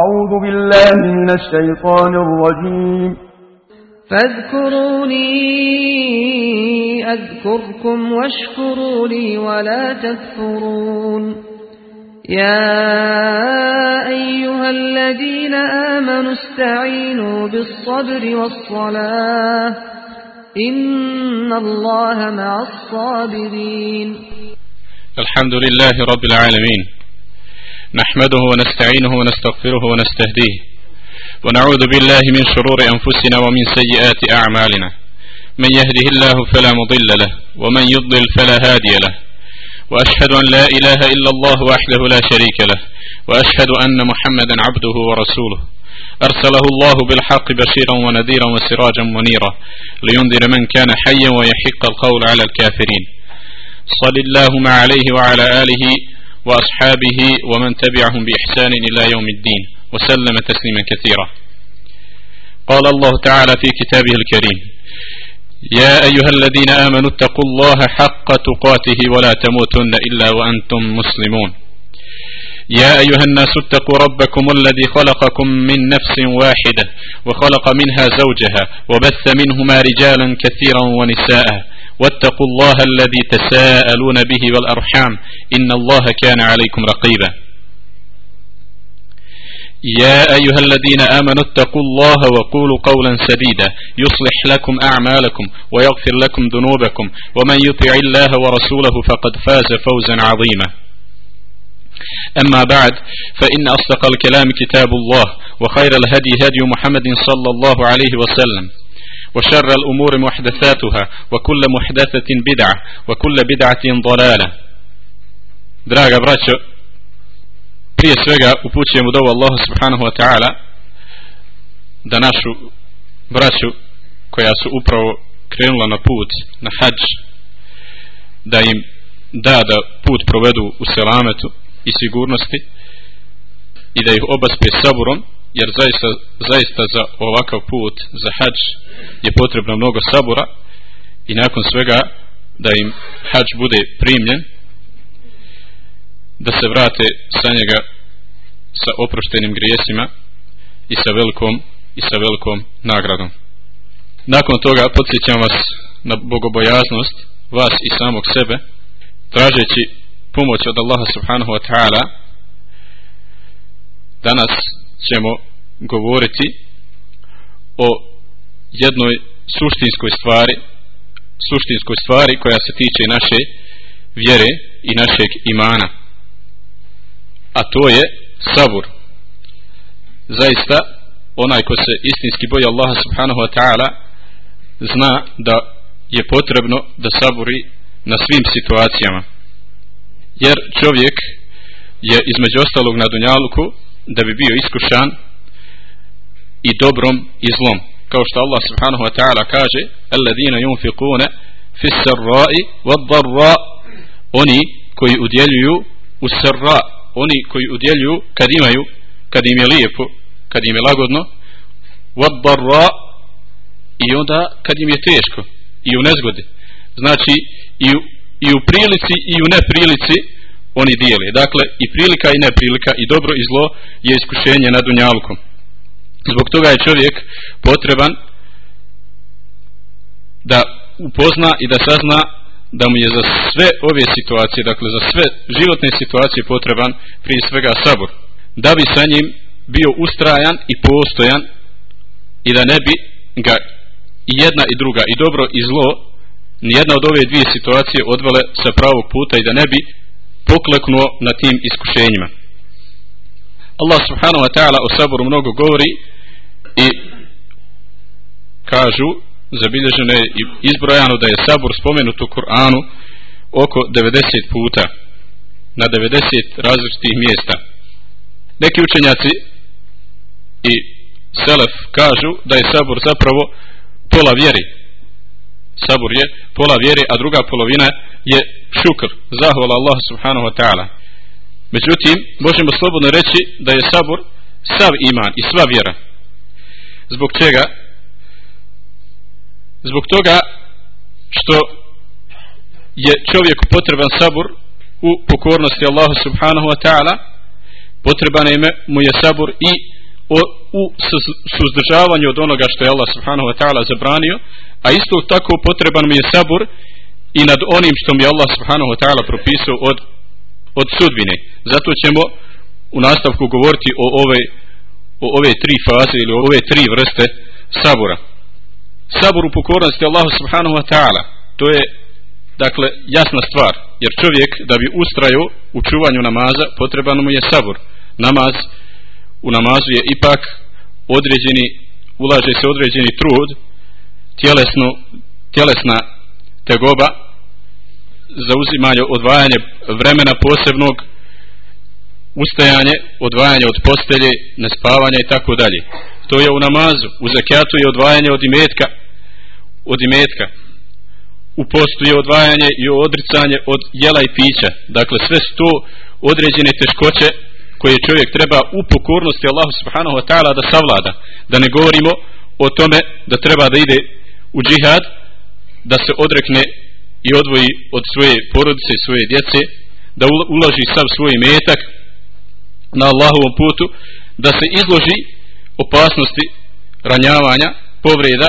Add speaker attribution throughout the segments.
Speaker 1: أعوذ بالله من الشيطان الرجيم.
Speaker 2: فاذكروني أذكركم واشكروا لي ولا تكفرون. يا أيها الذين آمنوا استعينوا بالصبر والصلاة. إن الله مع الصابرين.
Speaker 3: الحمد لله رب العالمين. نحمده ونستعينه ونستغفره ونستهديه. ونعوذ بالله من شرور أنفسنا ومن سيئات أعمالنا. من يهده الله فلا مضل له ومن يضلل فلا هادي له. وأشهد أن لا إله إلا الله وحده لا شريك له وأشهد أن محمدا عبده ورسوله. أرسله الله بالحق بشيرا ونذيرا وسراجا منيرا لينذر من كان حيا ويحق القول على الكافرين. صل اللهم عليه وعلى آله وأصحابه ومن تبعهم بإحسان إلى يوم الدين وسلم تسليما كثيرا. قال الله تعالى في كتابه الكريم يا أيها الذين آمنوا اتقوا الله حق تقاته ولا تموتن إلا وأنتم مسلمون. يا أيها الناس اتقوا ربكم الذي خلقكم من نفس واحدة وخلق منها زوجها وبث منهما رجالا كثيرا ونساء واتقوا الله الذي تساءلون به والأرحام إن الله كان عليكم رقيبا. يا أيها الذين آمنوا اتقوا الله وقولوا قولا سديدا يصلح لكم أعمالكم ويغفر لكم ذنوبكم ومن يطع الله ورسوله فقد فاز فوزا عظيما. أما بعد فإن أصدق الكلام كتاب الله وخير الهدي هدي محمد صلى الله عليه وسلم. وشر الأمور محدثاتها وكل محدثة بدعة وكل بدعة ضلالة دراغا براتشو prije svega upućujemo dovu Allahu subhanahu wa ta'ala da našu braću koja su upravo krenula na put na hađ da im da da put provedu u selametu i sigurnosti i da ih obaspe saburom jer zaista, zaista za ovakav put za hađ je potrebno mnogo sabura i nakon svega da im hađ bude primljen da se vrate sa njega sa oproštenim grijesima i sa velikom i sa velikom nagradom. Nakon toga podsjećam vas na bogobojaznost vas i samog sebe tražeći pomoć od Allaha subhanahu wa ta'ala danas ćemo govoriti o jednoj suštinskoj stvari suštinskoj stvari koja se tiče naše vjere i našeg imana. A to je sabur. Zaista onaj ko se istinski boji Allaha subhanahu wa ta'ala zna da je potrebno da saburi na svim situacijama. Jer čovjek je između ostalog na dunjaluku da bi bio iskušan i dobrom i zlom. Kao što Allah subhanahu wa ta'ala kaže alladhina yunfiquna fi sarra'i wad darra oni koji udjeljuju u sarra oni koji udjeljuju kad imaju kad im je lijepo kad im je lagodno wad darra i onda kad im je teško i u nezgodi. Znači i u, i u prilici i u neprilici oni dijeli dakle i prilika i neprilika i dobro i zlo je iskušenje na dunjalkom. Zbog toga je čovjek potreban da upozna i da sazna da mu je za sve ove situacije, dakle za sve životne situacije potreban prije svega sabor, da bi sa njim bio ustrajan i postojan i da ne bi ga i jedna i druga i dobro i zlo nijedna od ove dvije situacije odvele sa pravog puta i da ne bi pokleknuo na tim iskušenjima. Allah subhanahu wa ta'ala o saboru mnogo govori i kažu zabilježeno je i izbrojano da je sabor spomenut u Kur'anu oko 90 puta na 90 različitih mjesta neki učenjaci i selef kažu da je sabor zapravo pola vjeri sabur je pola vjere, a druga polovina je šukr zahvala Allah subhanahu wa ta'ala. Međutim možemo slobodno reći da je sabur sav iman i sva vjera. Zbog čega? Zbog toga što je čovjek potreban sabur u pokornosti Allahu subhanahu wa ta'ala potreban je mu je sabur i o, u suzdržavanju od onoga što je Allah subhanahu wa ta'ala zabranio a isto tako potreban mi je sabur i nad onim što mi je Allah subhanahu wa ta'ala propisao od, od sudbine. Zato ćemo u nastavku govoriti o ove, o ove tri faze ili o ove tri vrste sabura. Sabur u pokornosti Allahu subhanahu wa ta'ala to je dakle jasna stvar jer čovjek da bi ustrajao u čuvanju namaza potreban mu je sabur. Namaz u namazu je ipak određeni ulaže se određeni trud tjelesnu, tjelesna tegoba zauzimanje, odvajanje vremena posebnog ustajanje odvajanje od postelje nespavanja i tako dalje. To je u namazu u zakatu je odvajanje od imetka od imetka. U postu je odvajanje i odricanje od jela i pića. Dakle sve su to određene teškoće koje čovjek treba u pokornosti Allahu subhanahu wa ta'ala da savlada. Da ne govorimo o tome da treba da ide u džihad da se odrekne i odvoji od svoje porodice i svoje djece da uloži sav svoj metak na Allahovom putu da se izloži opasnosti ranjavanja, povreda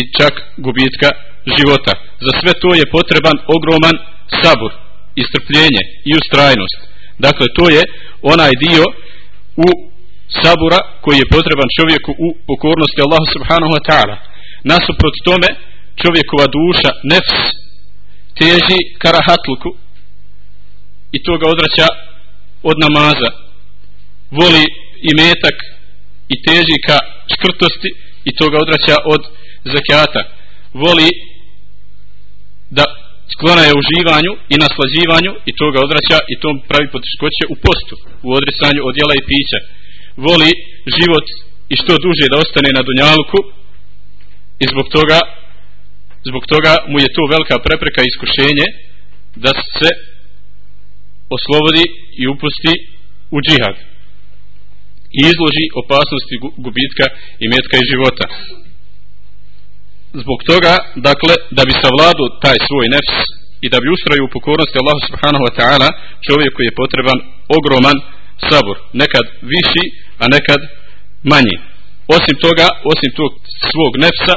Speaker 3: i čak gubitka života. Za sve to je potreban ogroman sabur, istrpljenje i ustrajnost. Dakle, to je onaj dio u sabura koji je potreban čovjeku u pokornosti Allahu subhanahu wa ta'ala. Nasuprot tome, čovjekova duša, nefs, teži karahatluku i to ga odraća od namaza. Voli i metak i teži ka škrtosti i to ga odraća od zakijata. Voli da sklona je uživanju i naslađivanju i to ga odvraća i to pravi poteškoće u postu u odricanju od jela i pića voli život i što duže da ostane na dunjaluku i zbog toga zbog toga mu je to velika prepreka i iskušenje da se oslobodi i upusti u džihad. I izloži opasnosti gubitka i metka i života. Zbog toga, dakle, da bi savladu taj svoj nefs i da bi ustraju u pokornosti Allahu subhanahu wa ta'ala, čovjeku je potreban ogroman sabor, nekad viši, a nekad manji. Osim toga, osim tog svog nefsa,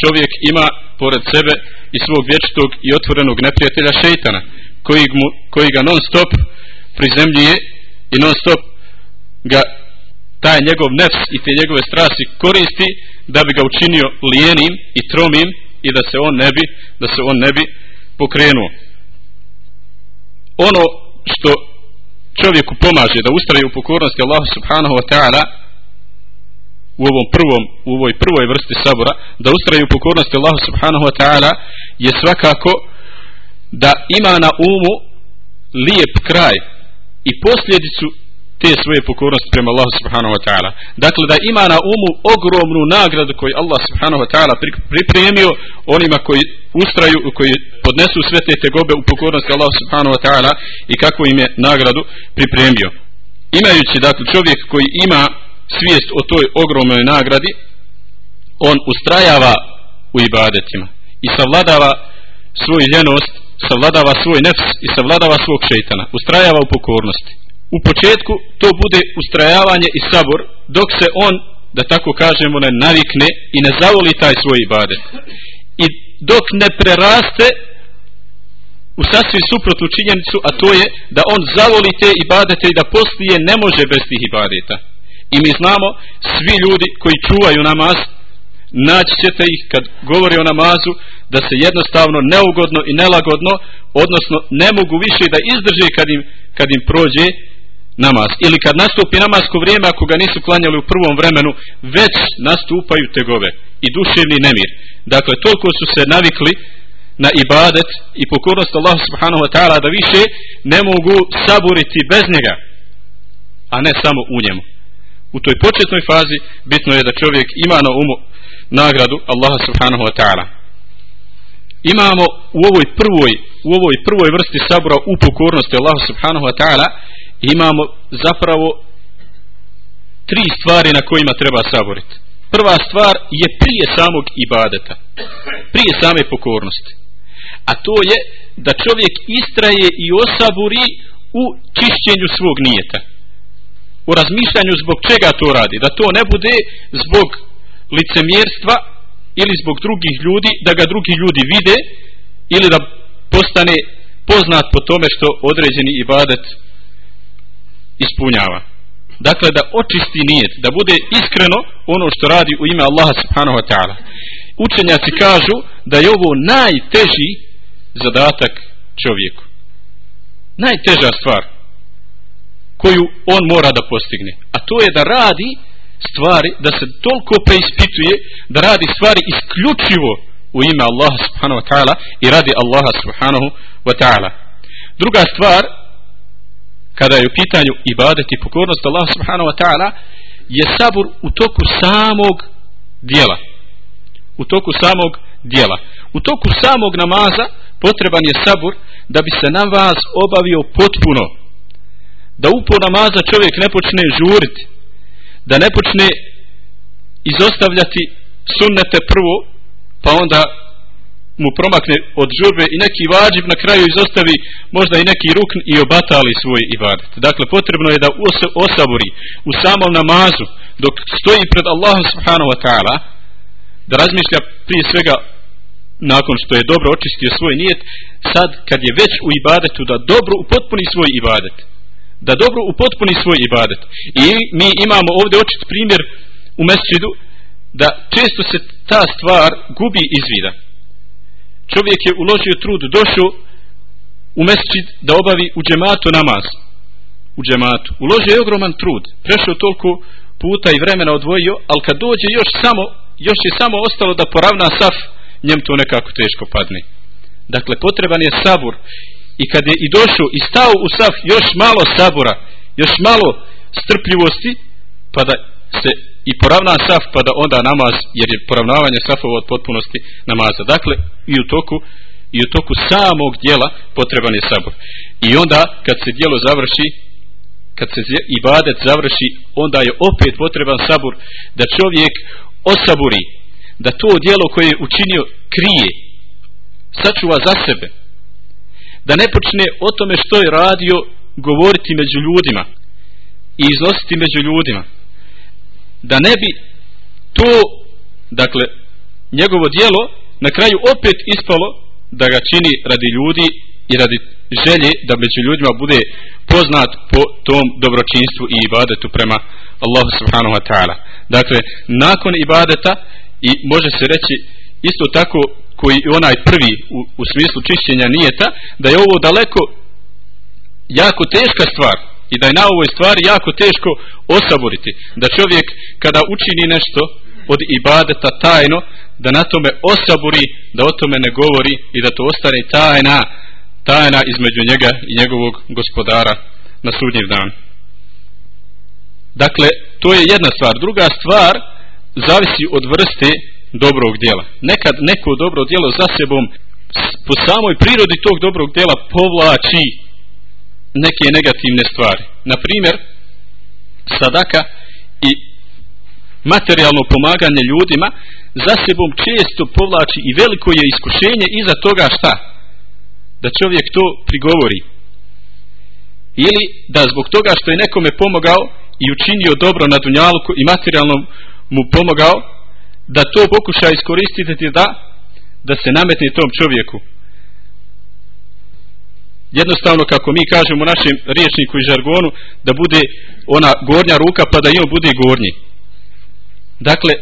Speaker 3: čovjek ima pored sebe i svog vječitog i otvorenog neprijatelja šeitana, koji, mu, koji ga non stop prizemljuje i non stop ga taj njegov nefs i te njegove strasti koristi da bi ga učinio lijenim i tromim i da se on ne bi da se on ne bi pokrenuo. Ono što čovjeku pomaže da ustraje u pokornosti Allahu subhanahu wa ta'ala u ovom prvom u ovoj prvoj vrsti sabora da ustraje u pokornosti Allahu subhanahu wa ta'ala je svakako da ima na umu lijep kraj i posljedicu te svoje pokornosti prema Allahu subhanahu wa ta'ala. Dakle, da ima na umu ogromnu nagradu koju Allah subhanahu wa ta'ala pripremio onima koji ustraju, koji podnesu sve te tegobe u pokornosti Allahu subhanahu wa ta'ala i kako im je nagradu pripremio. Imajući, dakle, čovjek koji ima svijest o toj ogromnoj nagradi, on ustrajava u ibadetima i savladava svoju ljenost, savladava svoj nefs i savladava svog šeitana, ustrajava u pokornosti. U početku to bude ustrajavanje i sabor dok se on da tako kažemo ne navikne i ne zavoli taj svoj ibadet. I dok ne preraste u sasvim suprotnu činjenicu a to je da on zavoli te ibadete i da poslije ne može bez tih ibadeta i mi znamo svi ljudi koji čuvaju namaz naći ćete ih kad govori o namazu da se jednostavno neugodno i nelagodno odnosno ne mogu više da izdrže kad im, kad im prođe namaz. Ili kad nastupi namasko vrijeme ako ga nisu klanjali u prvom vremenu već nastupaju tegove i duševni nemir. Dakle toliko su se navikli na ibadet i pokornost Allah subhanahu wa ta'ala da više ne mogu saburiti bez njega a ne samo u njemu u toj početnoj fazi bitno je da čovjek ima na umu nagradu Allaha subhanahu wa ta'ala imamo u ovoj prvoj u ovoj prvoj vrsti sabura u pokornosti Allaha subhanahu wa ta'ala imamo zapravo tri stvari na kojima treba saboriti. Prva stvar je prije samog ibadeta, prije same pokornosti. A to je da čovjek istraje i osaburi u čišćenju svog nijeta u razmišljanju zbog čega to radi. Da to ne bude zbog licemjerstva ili zbog drugih ljudi da ga drugi ljudi vide ili da postane poznat po tome što određeni ibadet ispunjava. Dakle da očisti nijet da bude iskreno ono što radi u ime Allaha subhanahu wa ta'ala. Učenjaci kažu da je ovo najteži zadatak čovjeku. Najteža stvar koju on mora da postigne. A to je da radi stvari da se toliko preispituje da radi stvari isključivo u ime Allaha subhanahu wa ta'ala i radi Allaha subhanahu wa ta'ala. Druga stvar kada je u pitanju ibadet i pokornost Allaha subhanahu wa ta'ala je sabur u toku samog dijela. U toku samog dijela. U toku samog namaza potreban je sabur da bi se namaz obavio potpuno da upo namaza čovjek ne počne žuriti da ne počne izostavljati sunnete prvo pa onda mu promakne od žurbe i neki vađib na kraju izostavi možda i neki rukn i obatali svoj ibadet. Dakle, potrebno je da osabori u samom namazu dok stoji pred Allahom subhanahu wa ta'ala da razmišlja prije svega nakon što je dobro očistio svoj nijet sad kad je već u ibadetu da dobro upotpuni svoj ibadet da dobro upotpuni svoj ibadet. I mi imamo ovdje očit primjer u mesčidu da često se ta stvar gubi iz vida. Čovjek je uložio trud došao u mesčid da obavi u džematu namaz. U džematu. Uložio je ogroman trud. Prešao toliko puta i vremena odvojio ali kad dođe još samo još je samo ostalo da poravna saf njem to nekako teško padne. Dakle potreban je sabur i kad je i došao i stao u saf još malo sabura još malo strpljivosti pa da se i poravna saf pa da onda namaz jer je poravnavanje safova od potpunosti namaza. Dakle i u toku i u toku samog dijela potreban je sabor. I onda kad se dijelo završi kad se ibadet završi onda je opet potreban sabor da čovjek osaburi da to dijelo koje je učinio krije sačuva za sebe da ne počne o tome što je radio govoriti među ljudima i iznositi među ljudima. Da ne bi to dakle njegovo dijelo na kraju opet ispalo da ga čini radi ljudi i radi želje da među ljudima bude poznat po tom dobročinstvu i ibadetu prema Allahu subhanahu wa ta'ala. Dakle nakon ibadeta i može se reći isto tako koji onaj prvi u, u smislu čišćenja nijeta da je ovo daleko jako teška stvar i da je na ovoj stvari jako teško osaboriti. Da čovjek kada učini nešto od ibadeta tajno da na tome osaburi da o tome ne govori i da to ostane tajna tajna između njega i njegovog gospodara na sudnjiv dan. Dakle to je jedna stvar. Druga stvar zavisi od vrste dobrog djela. Nekad neko dobro djelo za sebom po samoj prirodi tog dobrog djela povlači neke negativne stvari. Na primjer sadaka i materijalno pomaganje ljudima za sebom često povlači i veliko je iskušenje iza toga šta? Da čovjek to prigovori. Ili da zbog toga što je nekome pomogao i učinio dobro na dunjalku i materijalno mu pomogao da to pokuša iskoristiti da da se nametne tom čovjeku. Jednostavno kako mi kažemo u našem riječniku i žargonu da bude ona gornja ruka pa da i on bude gornji. Dakle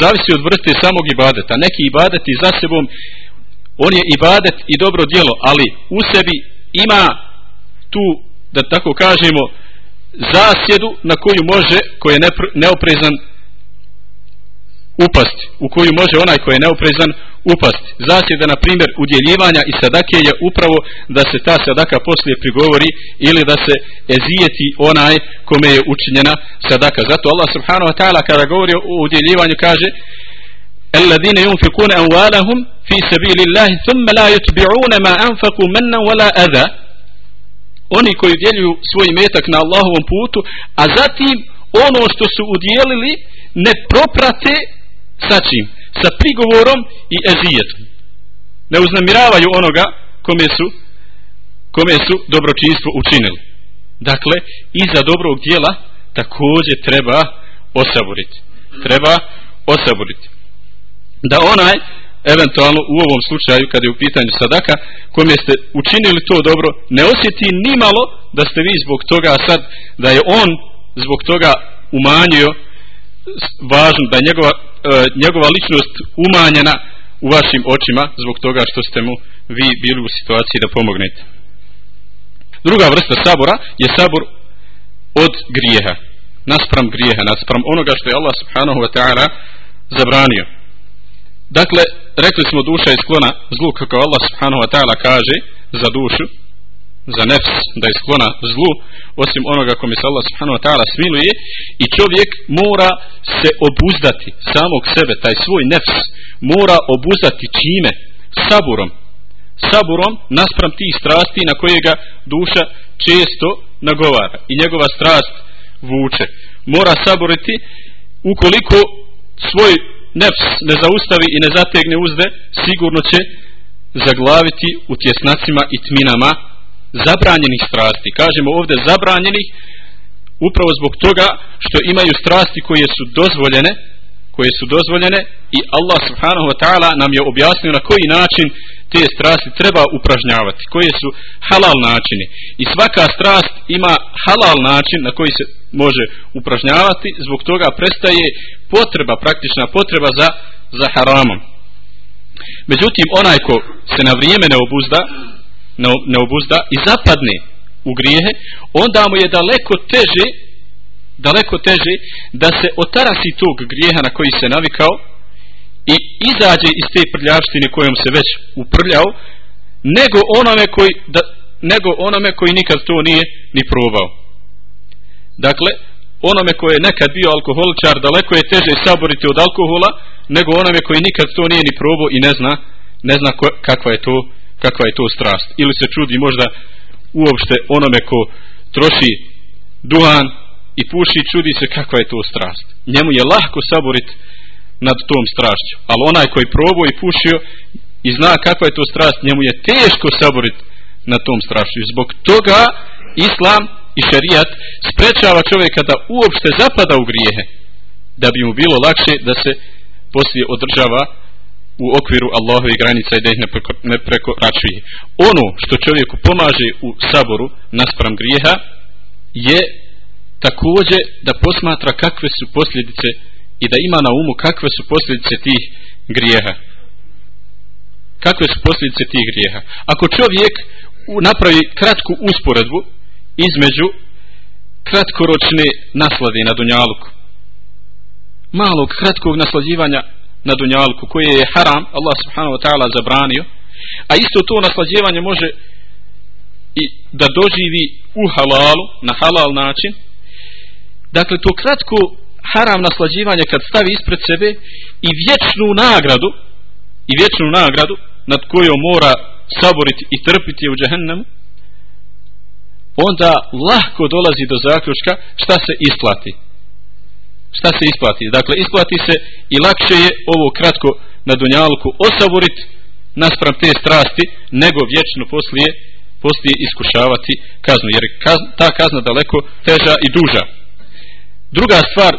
Speaker 3: zavisi od vrste samog ibadeta. Neki ibadeti za sebom on je ibadet i dobro djelo ali u sebi ima tu da tako kažemo zasjedu na koju može koji je neoprezan upasti u koju može onaj ko je neoprezan upasti zasjeda na primjer udjeljivanja i sadake je upravo da se ta sadaka poslije prigovori ili da se ezijeti onaj kome je učinjena sadaka zato Allah subhanahu wa ta'ala kada govori o udjeljivanju kaže الذين ينفقون أموالهم في سبيل الله ثم لا يتبعون ما أنفقوا منا ولا أذى oni koji udjeljuju svoj metak na Allahovom putu a zatim ono što su udjelili ne proprate sa čim? sa prigovorom i ezijetom ne uznamiravaju onoga kome su kome su dobročinstvo učinili. Dakle iza dobrog dijela također treba osaboriti. Treba osaboriti. Da onaj eventualno u ovom slučaju kada je u pitanju sadaka kome ste učinili to dobro ne osjeti ni malo da ste vi zbog toga sad da je on zbog toga umanjio važno da njegova, E, njegova ličnost umanjena u vašim očima zbog toga što ste mu vi bili u situaciji da pomognete. Druga vrsta sabora je sabor od grijeha naspram grijeha naspram onoga što je Allah subhanahu wa ta'ala zabranio. Dakle rekli smo duša je sklona zlu kako Allah subhanahu wa ta'ala kaže za dušu za nefs da je sklona zlu osim onoga kome se Allah subhanahu wa ta'ala smiluje i čovjek mora se obuzdati samog sebe taj svoj nefs mora obuzdati čime? Saburom. Saburom naspram tih strasti na koje ga duša često nagovara i njegova strast vuče. Mora saboriti ukoliko svoj nefs ne zaustavi i ne zategne uzde sigurno će zaglaviti u tjesnacima i tminama zabranjenih strasti kažemo ovdje zabranjenih upravo zbog toga što imaju strasti koje su dozvoljene koje su dozvoljene i Allah subhanahu wa ta'ala nam je objasnio na koji način te strasti treba upražnjavati, koje su halal načini. I svaka strast ima halal način na koji se može upražnjavati, zbog toga prestaje potreba, praktična potreba za, za haramom. Međutim, onaj ko se na vrijeme ne obuzda, ne, obuzda i zapadne u grijehe, onda mu je daleko teže daleko teže da se otarasi tog grijeha na koji se navikao i izađe iz te prljavštine kojom se već uprljao nego onome koji da, nego onome koji nikad to nije ni probao. Dakle onome koji je nekad bio alkoholičar daleko je teže saboriti od alkohola nego onome koji nikad to nije ni probao i ne zna ne zna ko, kakva je to kakva je to strast. Ili se čudi možda uopšte onome ko troši duhan i puši čudi se kakva je to strast. Njemu je lahko saboriti nad tom strašću ali onaj koji probao i pušio i zna kakva je to strast njemu je teško saboriti na tom strašću. Zbog toga islam i šerijat sprečava čovjeka da uopšte zapada u grijehe da bi mu bilo lakše da se poslije održava u okviru Allahove granica i da ih ne, preko, ne prekoračuje. Ono što čovjeku pomaže u saboru naspram grijeha je također da posmatra kakve su posljedice i da ima na umu kakve su posljedice tih grijeha. Kakve su posljedice tih grijeha? Ako čovjek napravi kratku usporedbu između kratkoročne naslade na Dunjaluku, malog kratkog naslađivanja na dunjalku koje je haram, Allah subhanahu wa ta'ala zabranio, a isto to naslađivanje može i da doživi u halalu, na halal način, dakle to kratko haram naslađivanje kad stavi ispred sebe i vječnu nagradu i vječnu nagradu nad kojom mora saboriti i trpiti u džahennemu onda lahko dolazi do zaključka šta se isplati šta se isplati? Dakle isplati se i lakše je ovo kratko na dunjalku osavoriti naspram te strasti nego vječno poslije poslije iskušavati kaznu jer kazna, ta kazna daleko teža i duža. Druga stvar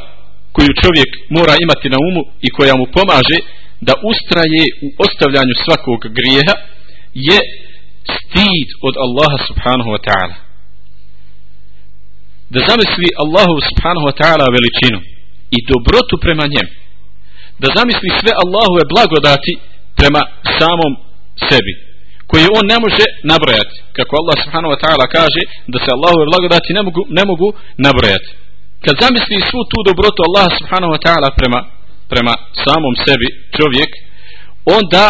Speaker 3: koju čovjek mora imati na umu i koja mu pomaže da ustraje u ostavljanju svakog grijeha je stid od Allaha subhanahu wa ta'ala. Da zamisli Allahu subhanahu wa ta'ala veličinu i dobrotu prema njem da zamisli sve Allahove blagodati prema samom sebi koje on ne može nabrojati. Kako Allah subhanahu wa ta'ala kaže da se Allahove blagodati ne mogu, ne mogu nabrojati. Kad zamisli svu tu dobrotu Allah subhanahu wa ta'ala prema, prema samom sebi čovjek onda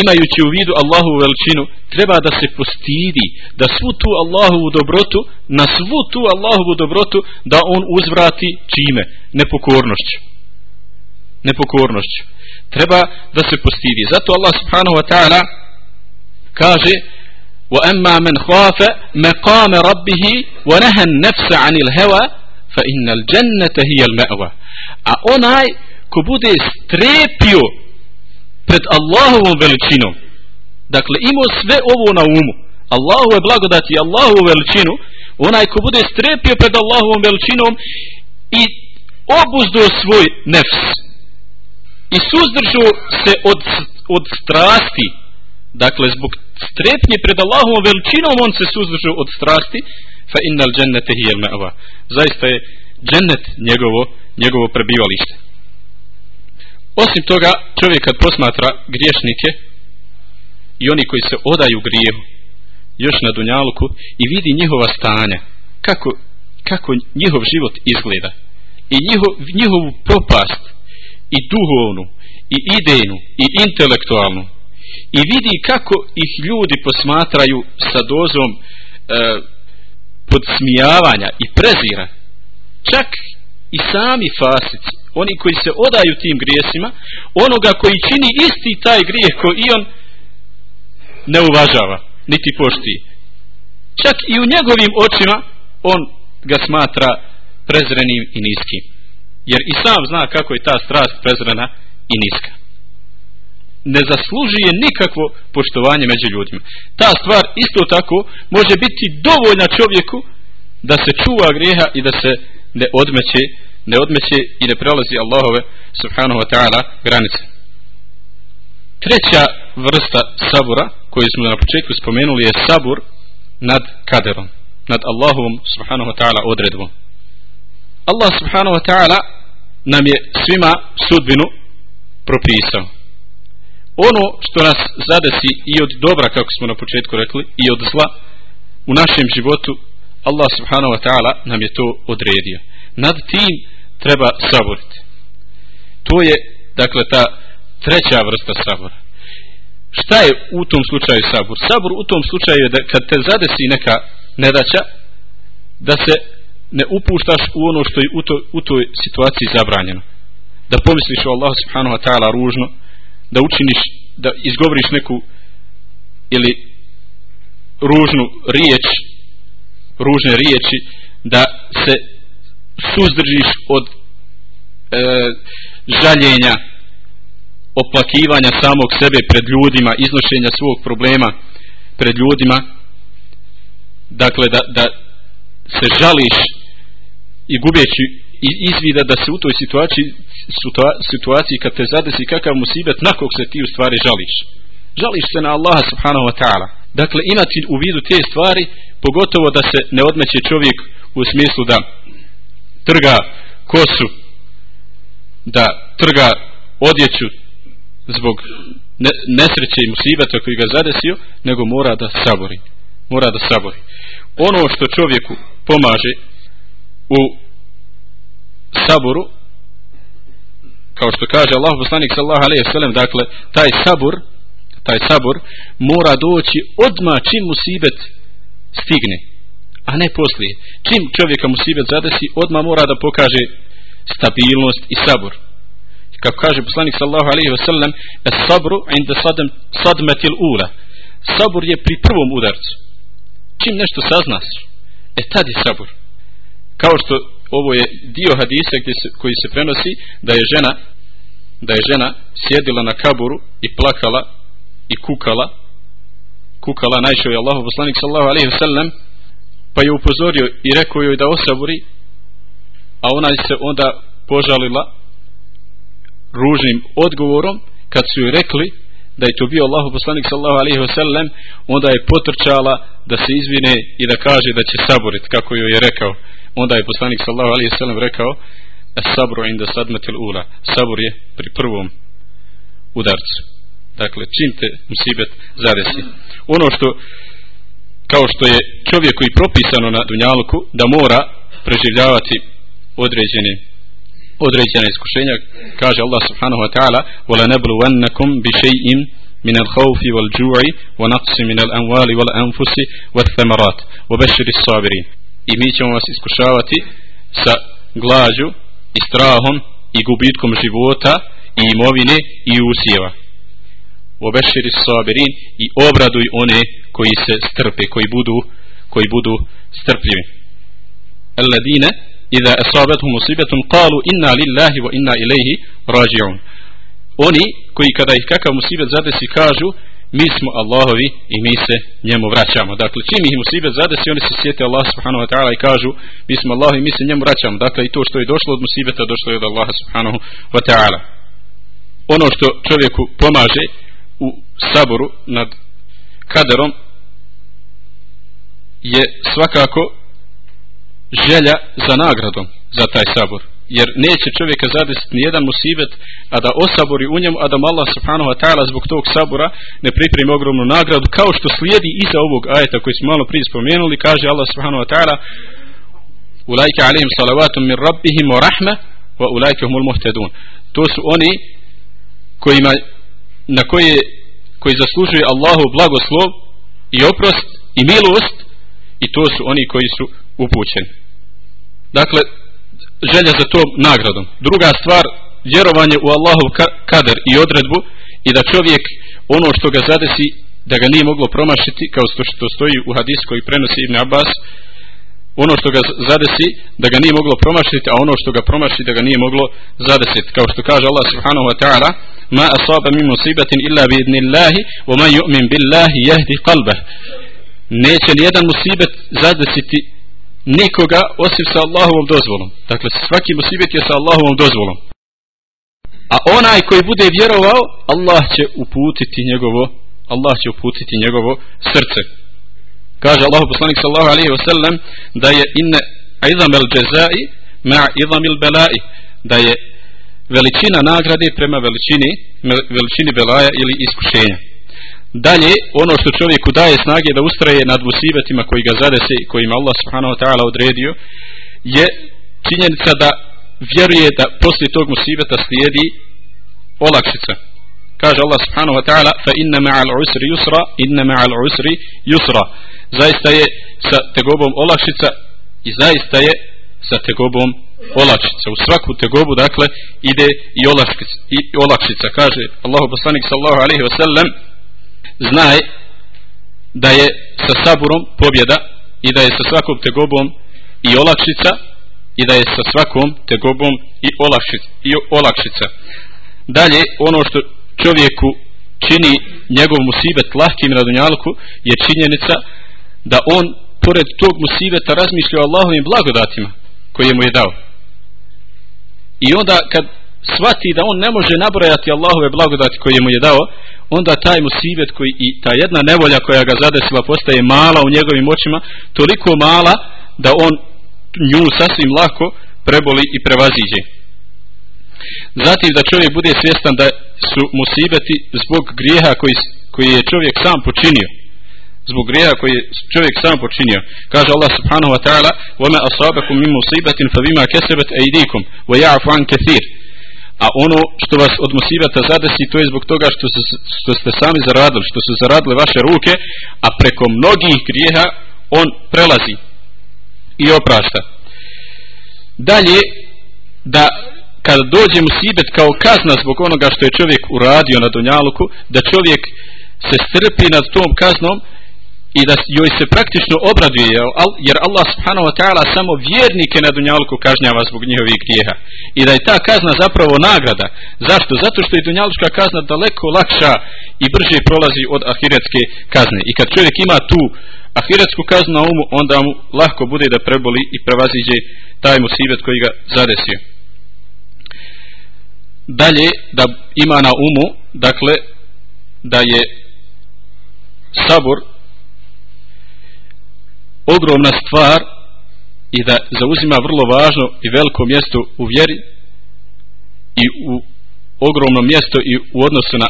Speaker 3: imajući u vidu Allahovu veličinu treba da se postidi da svu tu Allahovu dobrotu na svu tu Allahovu dobrotu da on uzvrati čime nepokornošću nepokornošću treba da se postidi zato Allah subhanahu wa ta'ala kaže وأما من خاف مقام ربه ونهى النفس عن الهوى فإن الجنة هي المأوى a onaj ko bude strepio pred Allahovom veličinom. Dakle imao sve ovo na umu. Allahu je blagodati Allahu veličinu. Onaj ko bude strepio pred Allahovom veličinom i obuzdo svoj nefs i suzdržao se od, od strasti dakle zbog strepnje pred Allahovom veličinom on se suzdržao od strasti fa innal džennete hijel me'ava zaista je džennet njegovo, njegovo prebivalište osim toga čovjek kad posmatra griješnike i oni koji se odaju grijehu još na dunjaluku i vidi njihova stanja kako, kako njihov život izgleda i njihov, njihovu propast i duhovnu i idejnu i intelektualnu i vidi kako ih ljudi posmatraju sa dozom e, podsmijavanja i prezira čak i sami fasici oni koji se odaju tim grijesima onoga koji čini isti taj grijeh koji i on ne uvažava niti pošti. Čak i u njegovim očima on ga smatra prezrenim i niskim. Jer i sam zna kako je ta strast prezrena i niska. Ne zaslužuje nikakvo poštovanje među ljudima. Ta stvar isto tako može biti dovoljna čovjeku da se čuva grijeha i da se ne odmeće ne odmeće i ne prelazi Allahove subhanahu wa ta'ala granice. Treća vrsta sabura koju smo na početku spomenuli je sabur nad kaderom nad Allahovom subhanahu wa ta'ala odredbom. Allah subhanahu wa ta'ala nam je svima sudbinu propisao. Ono što nas zadesi i od dobra kako smo na početku rekli i od zla u našem životu Allah subhanahu wa ta'ala nam je to odredio. Nad tim treba saboriti. To je dakle ta treća vrsta sabora. Šta je u tom slučaju sabor? Sabor u tom slučaju je da kad te zadesi neka nedaća da se ne upuštaš u ono što je u, to, u toj situaciji zabranjeno. Da pomisliš o Allahu subhanahu wa ta'ala ružno da učiniš da izgovoriš neku ili ružnu riječ ružne riječi da se suzdržiš od e, žaljenja oplakivanja samog sebe pred ljudima iznošenja svog problema pred ljudima. Dakle da, da se žališ i gubeći izvida da se u toj situaciji situaciji kad te zadesi kakav musibet na kog se ti u stvari žališ? Žališ se na Allaha subhanahu wa ta'ala. Dakle imati u vidu te stvari pogotovo da se ne odmeće čovjek u smislu da trga kosu da trga odjeću zbog nesreće i musibeta koji ga zadesio nego mora da sabori mora da sabori. Ono što čovjeku pomaže u saboru kao što kaže Allah poslanik sallallahu alejhi ve sellem dakle taj sabor taj sabor mora doći odma čim musibet stigne a ne poslije. Čim čovjeka musibet zadesi odma mora da pokaže stabilnost i sabor kako kaže poslanik sallallahu alejhi ve sellem es sabru inda sadam sadmetil ula. Sabor je pri prvom udarcu. Čim nešto saznaš e tad je sabor kao što ovo je dio hadisa gdje se, koji se prenosi da je žena da je žena sjedila na kaburu i plakala i kukala kukala najšao je Allahu poslanik sallahu alaihi ve sellem pa je upozorio i rekao joj da osaburi a ona se onda požalila ružnim odgovorom kad su joj rekli da je to bio Allahu poslanik sallahu alaihi ve sellem, onda je potrčala da se izvine i da kaže da će saborit kako joj je rekao. Onda je poslanik sallahu alaihi ve sellem rekao "As-sabru inda sadmatil ula. Sabur je pri prvom udarcu. Dakle čim te musibet zadesi ono što kao što je čovjek koji propisano na dunjalku da mora preživljavati određene određene iskušenja kaže Allah subhanahu wa ta'ala wala nabluwannakum bi shay'in من الخوف والجوع ونقص من الأموال والأنفس والثمرات وبشر الصابرين i mi ćemo vas iskušavati sa glađu i strahom i gubitkom života i imovine i usjeva obeširi sabirin i obraduj one koji se strpe koji budu koji budu strpljivi alladine iza asabatuhum musibatun qalu inna lillahi wa inna ilayhi raji'un oni koji kada ih kakav musibet zadesi kažu mi smo Allahovi i mi se njemu vraćamo. Dakle, čim ih musibet zadesi, oni se sjete Allah subhanahu wa ta'ala i kažu, mi smo Allahovi i mi se njemu vraćamo. Dakle, i to što je došlo od musibeta, došlo je od Allaha subhanahu wa ta'ala. Ono što čovjeku pomaže u saboru nad kaderom je svakako želja za nagradom za taj sabor. Jer neće čovjeka zadesiti ni jedan musibet a da osabori u njemu a da Allah subhanahu wa ta'ala zbog tog sabora ne pripremi ogromnu nagradu kao što slijedi iza ovog ajeta koji smo malo prije spomenuli kaže Allah subhanahu wa ta'ala ulajke alihim salavatum min rabbihim wa rahme wa ulajke humul muhtedun to su oni kojima na koje koji zaslužuje Allahu blagoslov i oprost i milost i to su oni koji su upućeni dakle želja za tom nagradom. Druga stvar, vjerovanje u Allahov kader i odredbu i da čovjek ono što ga zadesi da ga nije moglo promašiti kao što, što stoji u hadisu koji prenosi Ibn Abbas ono što ga zadesi da ga nije moglo promašiti a ono što ga promaši da ga nije moglo zadesiti kao što kaže Allah subhanahu wa ta'ala ma asaba min musibatin illa bi idnillahi wa man yu'min billahi yahdi qalbah neće ni jedan musibet zadesiti nikoga osim sa Allahovom dozvolom. Dakle, svaki musibet je sa Allahovom dozvolom. A onaj koji bude vjerovao, Allah će uputiti njegovo, Allah će uputiti njegovo srce. Kaže Allah poslanik sallahu alaihi ve sellem da je inne izam el džezai ma izam il belai da je veličina nagrade prema veličini veličini belaja ili iskušenja. Dalje, ono što čovjeku daje snage da ustraje nad musibetima koji ga zadese i kojima Allah subhanahu wa ta'ala odredio, je činjenica da vjeruje da poslije tog musibeta slijedi olakšica. Kaže Allah subhanahu wa ta'ala, fa inna ma'al usri yusra, inna ma'al usri yusra. Zaista je sa tegobom olakšica i zaista je sa tegobom olakšica. U svaku tegobu, dakle, ide i olakšica. I olakšica. Kaže Allahu poslanik sallahu alaihi wasallam, znaj da je sa saburom pobjeda i da je sa svakom tegobom i olakšica i da je sa svakom tegobom i olakšica, i olakšica. Dalje, ono što čovjeku čini njegov musibet lahkim na dunjalku je činjenica da on pored tog musibeta razmišlja o Allahovim blagodatima koje mu je dao. I onda kad svati da on ne može nabrojati Allahove blagodati koje mu je dao, onda taj musibet koji i ta jedna nevolja koja ga zadesila postaje mala u njegovim očima, toliko mala da on nju sasvim lako preboli i prevaziđe. Zatim da čovjek bude svjestan da su musibeti zbog grijeha koji, koji je čovjek sam počinio Zbog grijeha koji je čovjek sam počinio. Kaže Allah subhanahu wa ta'ala وَمَا أَصَابَكُمْ مِنْ مُصِيبَةٍ فَبِمَا كَسَبَتْ أَيْدِيكُمْ وَيَعْفُ عَنْ كَثِيرٍ a ono što vas od musibata zadesi to je zbog toga što, se, što ste sami zaradili što su zaradile vaše ruke a preko mnogih grijeha on prelazi i oprašta dalje da kad dođe musibet kao kazna zbog onoga što je čovjek uradio na Dunjaluku da čovjek se strpi nad tom kaznom i da joj se praktično obraduje jer Allah subhanahu wa ta'ala samo vjernike na dunjalku kažnjava zbog njihovih grijeha. I da je ta kazna zapravo nagrada. Zašto? zato što je dunjalučka kazna daleko lakša i brže prolazi od ahiretske kazne. I kad čovjek ima tu ahiretsku kaznu na umu onda mu lahko bude da preboli i prevaziđe taj musibet koji ga zadesio. Dalje da ima na umu dakle da je sabor ogromna stvar i da zauzima vrlo važno i veliko mjesto u vjeri i u ogromno mjesto i u odnosu na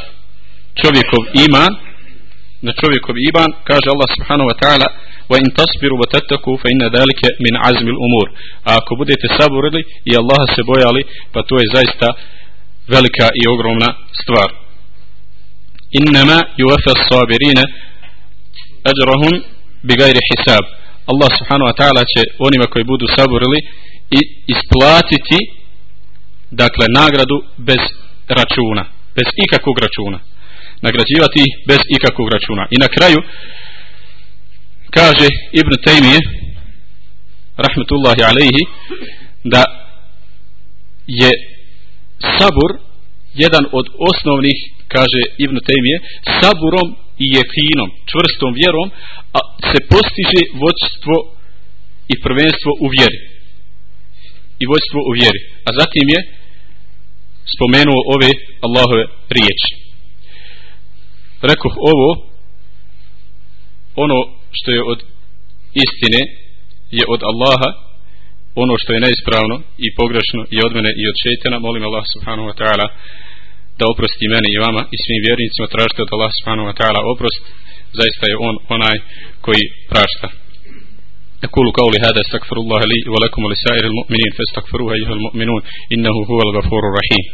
Speaker 3: čovjekov iman. Na čovjekov iman kaže Allah subhanahu wa ta'ala wa in tasbiru wa tattaku fa inna dalike min azmi umur. A ako budete saburili i Allaha se bojali pa to je zaista velika i ogromna stvar. Innama yuwafa as-sabirina ajrahum bighayri hisab. Allah subhanahu wa ta'ala će onima koji budu saburili i isplatiti dakle nagradu bez računa bez ikakvog računa. Nagrađivati bez ikakvog računa. I na kraju kaže Ibn Taymije rahmetullahi alaihi da je sabur jedan od osnovnih kaže Ibn Taymije saburom i jekinom, čvrstom vjerom, a se postiže vođstvo i prvenstvo u vjeri. I vođstvo u vjeri. A zatim je spomenuo ove Allahove riječi. Rekoh ovo, ono što je od istine je od Allaha, ono što je neispravno i pogrešno i od mene i od šeitana, molim Allah subhanahu wa ta'ala da oprosti meni i vama i svim vjernicima, tražite od Allah subhanahu wa ta'ala oprost, zaista je on onaj koji prašta. أقول قولي هذا استغفر الله لي ولكم ولسائر المؤمنين فاستغفروه أيها المؤمنون إنه هو الغفور الرحيم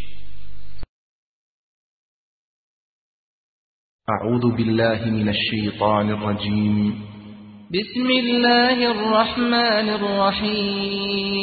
Speaker 4: أعوذ بالله من الشيطان الرجيم
Speaker 2: بسم الله الرحمن الرحيم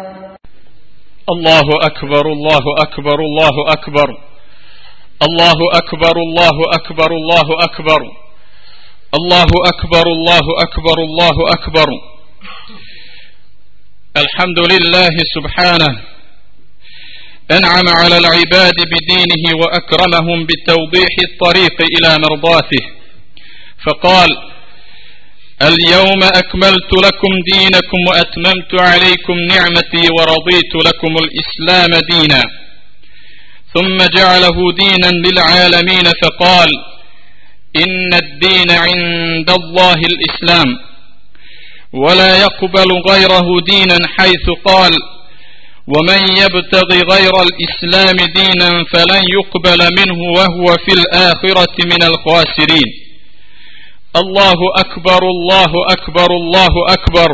Speaker 3: الله أكبر الله أكبر الله أكبر. الله أكبر الله أكبر الله أكبر. الله أكبر الله أكبر الله أكبر. الحمد لله سبحانه. أنعم على العباد بدينه وأكرمهم بتوضيح الطريق إلى مرضاته. فقال اليوم أكملت لكم دينكم وأتممت عليكم نعمتي ورضيت لكم الإسلام دينا. ثم جعله دينا للعالمين فقال إن الدين عند الله الإسلام. ولا يقبل غيره دينا حيث قال ومن يبتغي غير الإسلام دينا فلن يقبل منه وهو في الآخرة من الخاسرين. الله أكبر الله أكبر الله أكبر.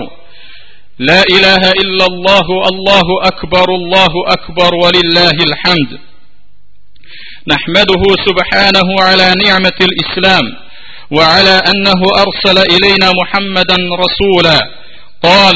Speaker 3: لا إله إلا الله الله أكبر الله أكبر ولله الحمد. نحمده سبحانه على نعمة الإسلام وعلى أنه أرسل إلينا محمدا رسولا. قال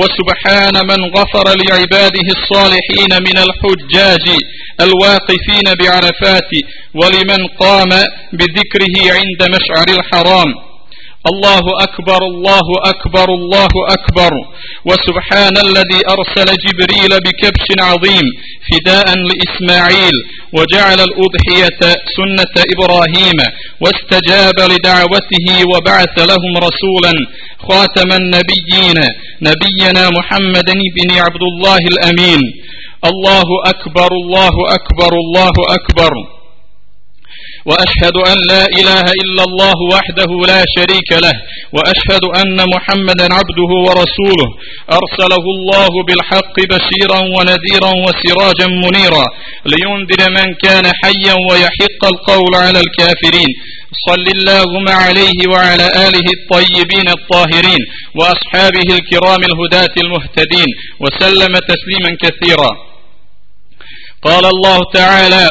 Speaker 3: وسبحان من غفر لعباده الصالحين من الحجاج الواقفين بعرفات ولمن قام بذكره عند مشعر الحرام. الله أكبر الله أكبر الله أكبر. وسبحان الذي أرسل جبريل بكبش عظيم فداء لإسماعيل وجعل الأضحية سنة إبراهيم واستجاب لدعوته وبعث لهم رسولا خاتم النبيين نبينا محمد بن عبد الله الأمين. الله أكبر الله أكبر الله أكبر. وأشهد أن لا إله إلا الله وحده لا شريك له وأشهد أن محمدا عبده ورسوله. أرسله الله بالحق بشيرا ونذيرا وسراجا منيرا لينذر من كان حيا ويحق القول على الكافرين. صل اللهم عليه وعلى آله الطيبين الطاهرين وأصحابه الكرام الهداة المهتدين وسلم تسليما كثيرا. قال الله تعالى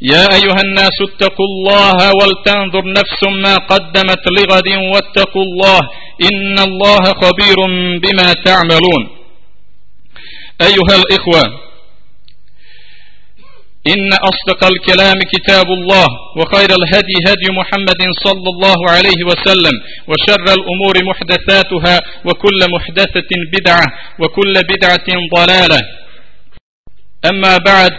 Speaker 3: يا أيها الناس اتقوا الله ولتنظر نفس ما قدمت لغد واتقوا الله إن الله خبير بما تعملون. أيها الإخوة إن أصدق الكلام كتاب الله وخير الهدي هدي محمد صلى الله عليه وسلم وشر الأمور محدثاتها وكل محدثة بدعة وكل بدعة ضلالة. أما بعد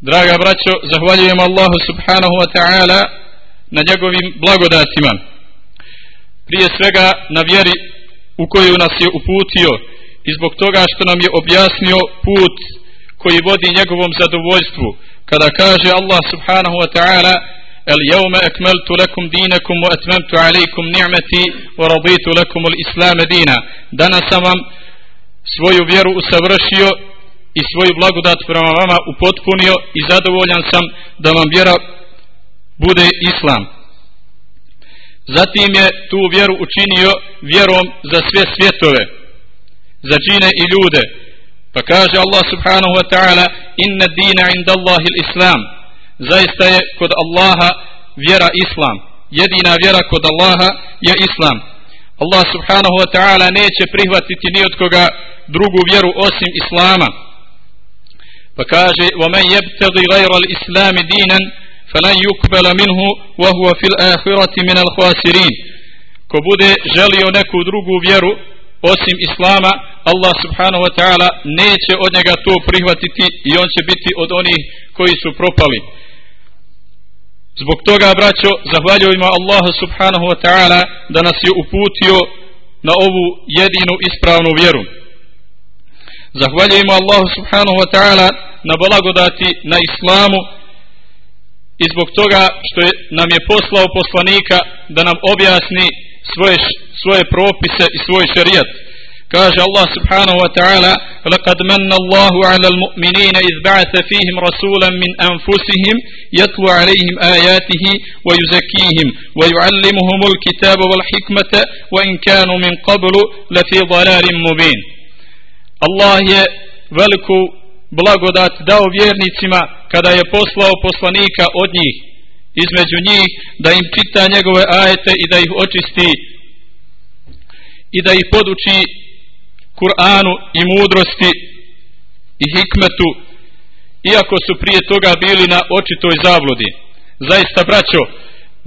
Speaker 3: Draga braćo, zahvaljujem Allahu subhanahu wa ta'ala na njegovim blagodatima. Prije svega na vjeri u koju nas je uputio i zbog toga što nam je objasnio put koji vodi njegovom zadovoljstvu kada kaže Allah subhanahu wa ta'ala el jevme ekmeltu lekum dinakum wa etmemtu alaikum ni'meti wa raditu lekum ul islame dina danas sam vam svoju vjeru usavršio i svoju blagodat prema vama upotpunio i zadovoljan sam da vam vjera bude islam. Zatim je tu vjeru učinio vjerom za sve svjetove za džine i ljude. Pa kaže Allah subhanahu wa ta'ala inna dina inda Allahi islam zaista je kod Allaha vjera islam. Jedina vjera kod Allaha je islam. Allah subhanahu wa ta'ala neće prihvatiti ni od koga drugu vjeru osim islama. Pa kaže, ومن يبتغي غير الإسلام دينا فلن يقبل منه وهو في الآخرة من الخاسرين. Ko bude želio neku drugu vjeru osim Islama, Allah subhanahu wa ta'ala neće od njega to prihvatiti i on će biti od onih koji su propali. Zbog toga, braćo, zahvaljujemo Allahu subhanahu wa ta'ala da nas je uputio na ovu jedinu ispravnu vjeru. Zahvaljujemo Allahu subhanahu wa ta'ala na blagodati na islamu i zbog toga što je, nam je poslao poslanika da nam objasni svoje, svoje propise i svoj šarijat kaže Allah subhanahu wa ta'ala لقد من الله على المؤمنين إذ بعث فيهم رسولا من أنفسهم يتلو عليهم آياته ويزكيهم ويعلمهم الكتاب والحكمة وإن كانوا من قبل لفي ضلال مبين Allah je veliku blagodat dao vjernicima kada je poslao poslanika od njih. Između njih da im čita njegove ajete i da ih očisti i da ih poduči Kur'anu i mudrosti i hikmetu iako su prije toga bili na očitoj zabludi. Zaista braćo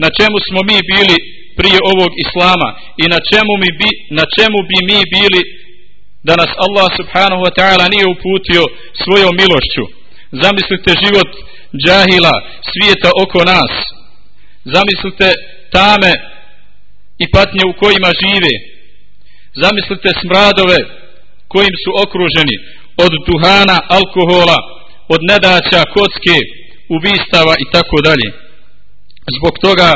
Speaker 3: na čemu smo mi bili prije ovog islama i na čemu, mi bi, na čemu bi mi bili da nas Allah subhanahu wa ta'ala nije uputio svojom milošću. Zamislite život džahila svijeta oko nas. Zamislite tame i patnje u kojima žive. Zamislite smradove kojim su okruženi od duhana, alkohola od nedaća, kocke ubistava i tako dalje. Zbog toga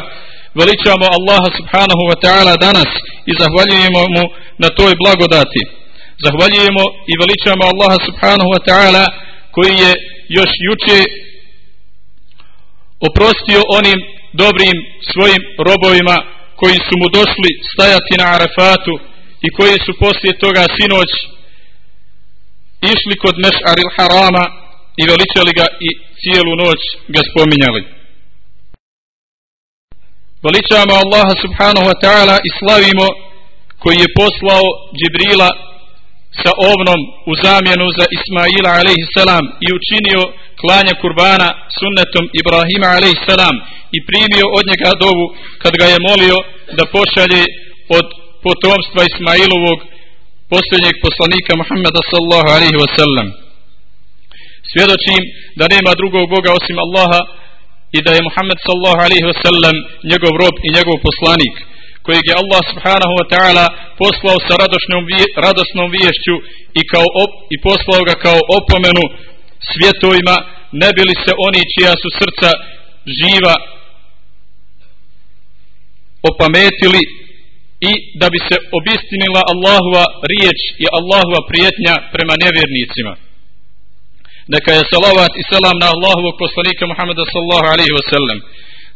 Speaker 3: veličamo Allaha subhanahu wa ta'ala danas i zahvaljujemo mu na toj blagodati zahvaljujemo i veličamo Allaha subhanahu wa ta'ala koji je još juče oprostio onim dobrim svojim robovima koji su mu došli stajati na Arafatu i koji su poslije toga sinoć išli kod Meš'aril Harama i veličali ga i cijelu noć ga spominjali. Veličamo Allaha subhanahu wa ta'ala i slavimo koji je poslao Džibrila sa ovnom u zamjenu za Ismaila alaihi i učinio klanja kurbana sunnetom Ibrahima alaihi i primio od njega dovu kad ga je molio da pošalje od potomstva Ismailovog posljednjeg poslanika Muhammeda sallahu alaihi ve sellem svjedočim da nema drugog Boga osim Allaha i da je Muhammed sallahu alaihi ve sellem njegov rob i njegov poslanik kojeg je Allah subhanahu wa ta'ala poslao sa radosnom, radosnom viješću i, kao op, i poslao ga kao opomenu svjetovima ne bili se oni čija su srca živa opametili i da bi se obistinila Allahova riječ i Allahova prijetnja prema nevjernicima. Neka je salavat i selam na Allahovog poslanika Muhammeda sallahu alaihi wa sallam.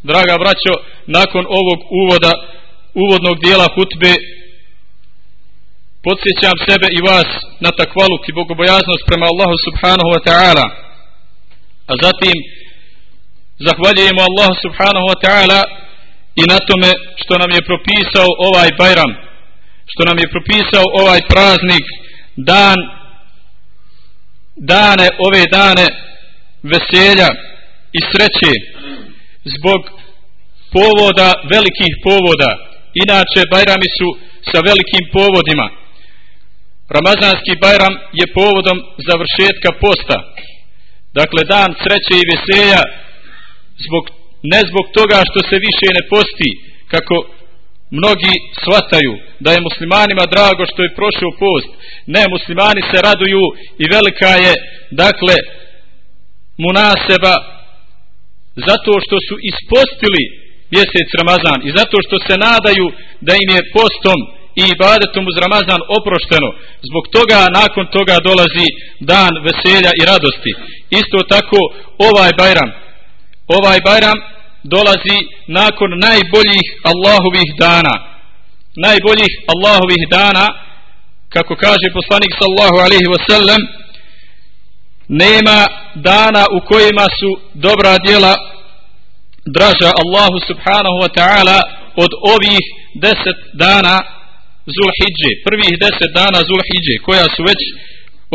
Speaker 3: Draga braćo nakon ovog uvoda uvodnog dijela hutbe podsjećam sebe i vas na takvaluk i bogobojaznost prema Allahu subhanahu wa ta'ala. A zatim zahvaljujemo Allahu subhanahu wa ta'ala i na tome što nam je propisao ovaj bajram što nam je propisao ovaj praznik dan dane ove dane veselja i sreće zbog povoda velikih povoda inače bajrami su sa velikim povodima. Ramazanski bajram je povodom završetka posta. Dakle dan sreće i veselja zbog, ne zbog toga što se više ne posti kako mnogi svataju da je muslimanima drago što je prošao post. Ne, muslimani se raduju i velika je dakle munaseba zato što su ispostili mjesec Ramazan. I zato što se nadaju da im je postom i ibadetom uz Ramazan oprošteno. Zbog toga nakon toga dolazi dan veselja i radosti. Isto tako ovaj bajram. Ovaj bajram dolazi nakon najboljih Allahovih dana. Najboljih Allahovih dana kako kaže poslanik sallahu alaihi wasallam nema dana u kojima su dobra djela draža Allahu subhanahu wa ta'ala od ovih deset dana Zulhidže, prvih deset dana Zulhidže, koja su već,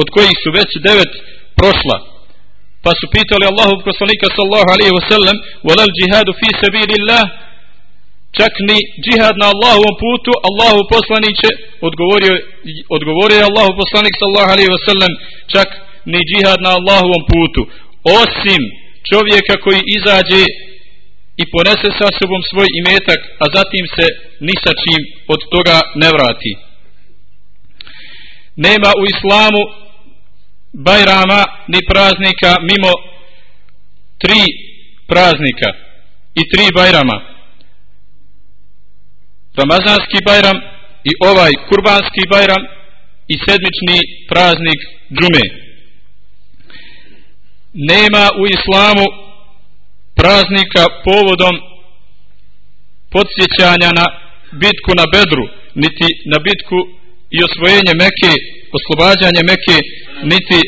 Speaker 3: od kojih su već devet prošla. Pa su pitali Allahu poslanika sallahu alaihi wasallam, volal džihadu fi sabilillah, čak ni džihad na Allahovom putu, Allahu poslaniće, odgovorio, odgovorio je Allahu poslanik sallahu alaihi wasallam, čak ni džihad na Allahovom putu, osim čovjeka koji izađe i ponese sa sobom svoj imetak, a zatim se ni sa čim od toga ne vrati. Nema u islamu bajrama ni praznika mimo tri praznika i tri bajrama. Ramazanski bajram i ovaj kurbanski bajram i sedmični praznik džume. Nema u islamu praznika povodom podsjećanja na bitku na Bedru, niti na bitku i osvojenje Meke, oslobađanje Meke, niti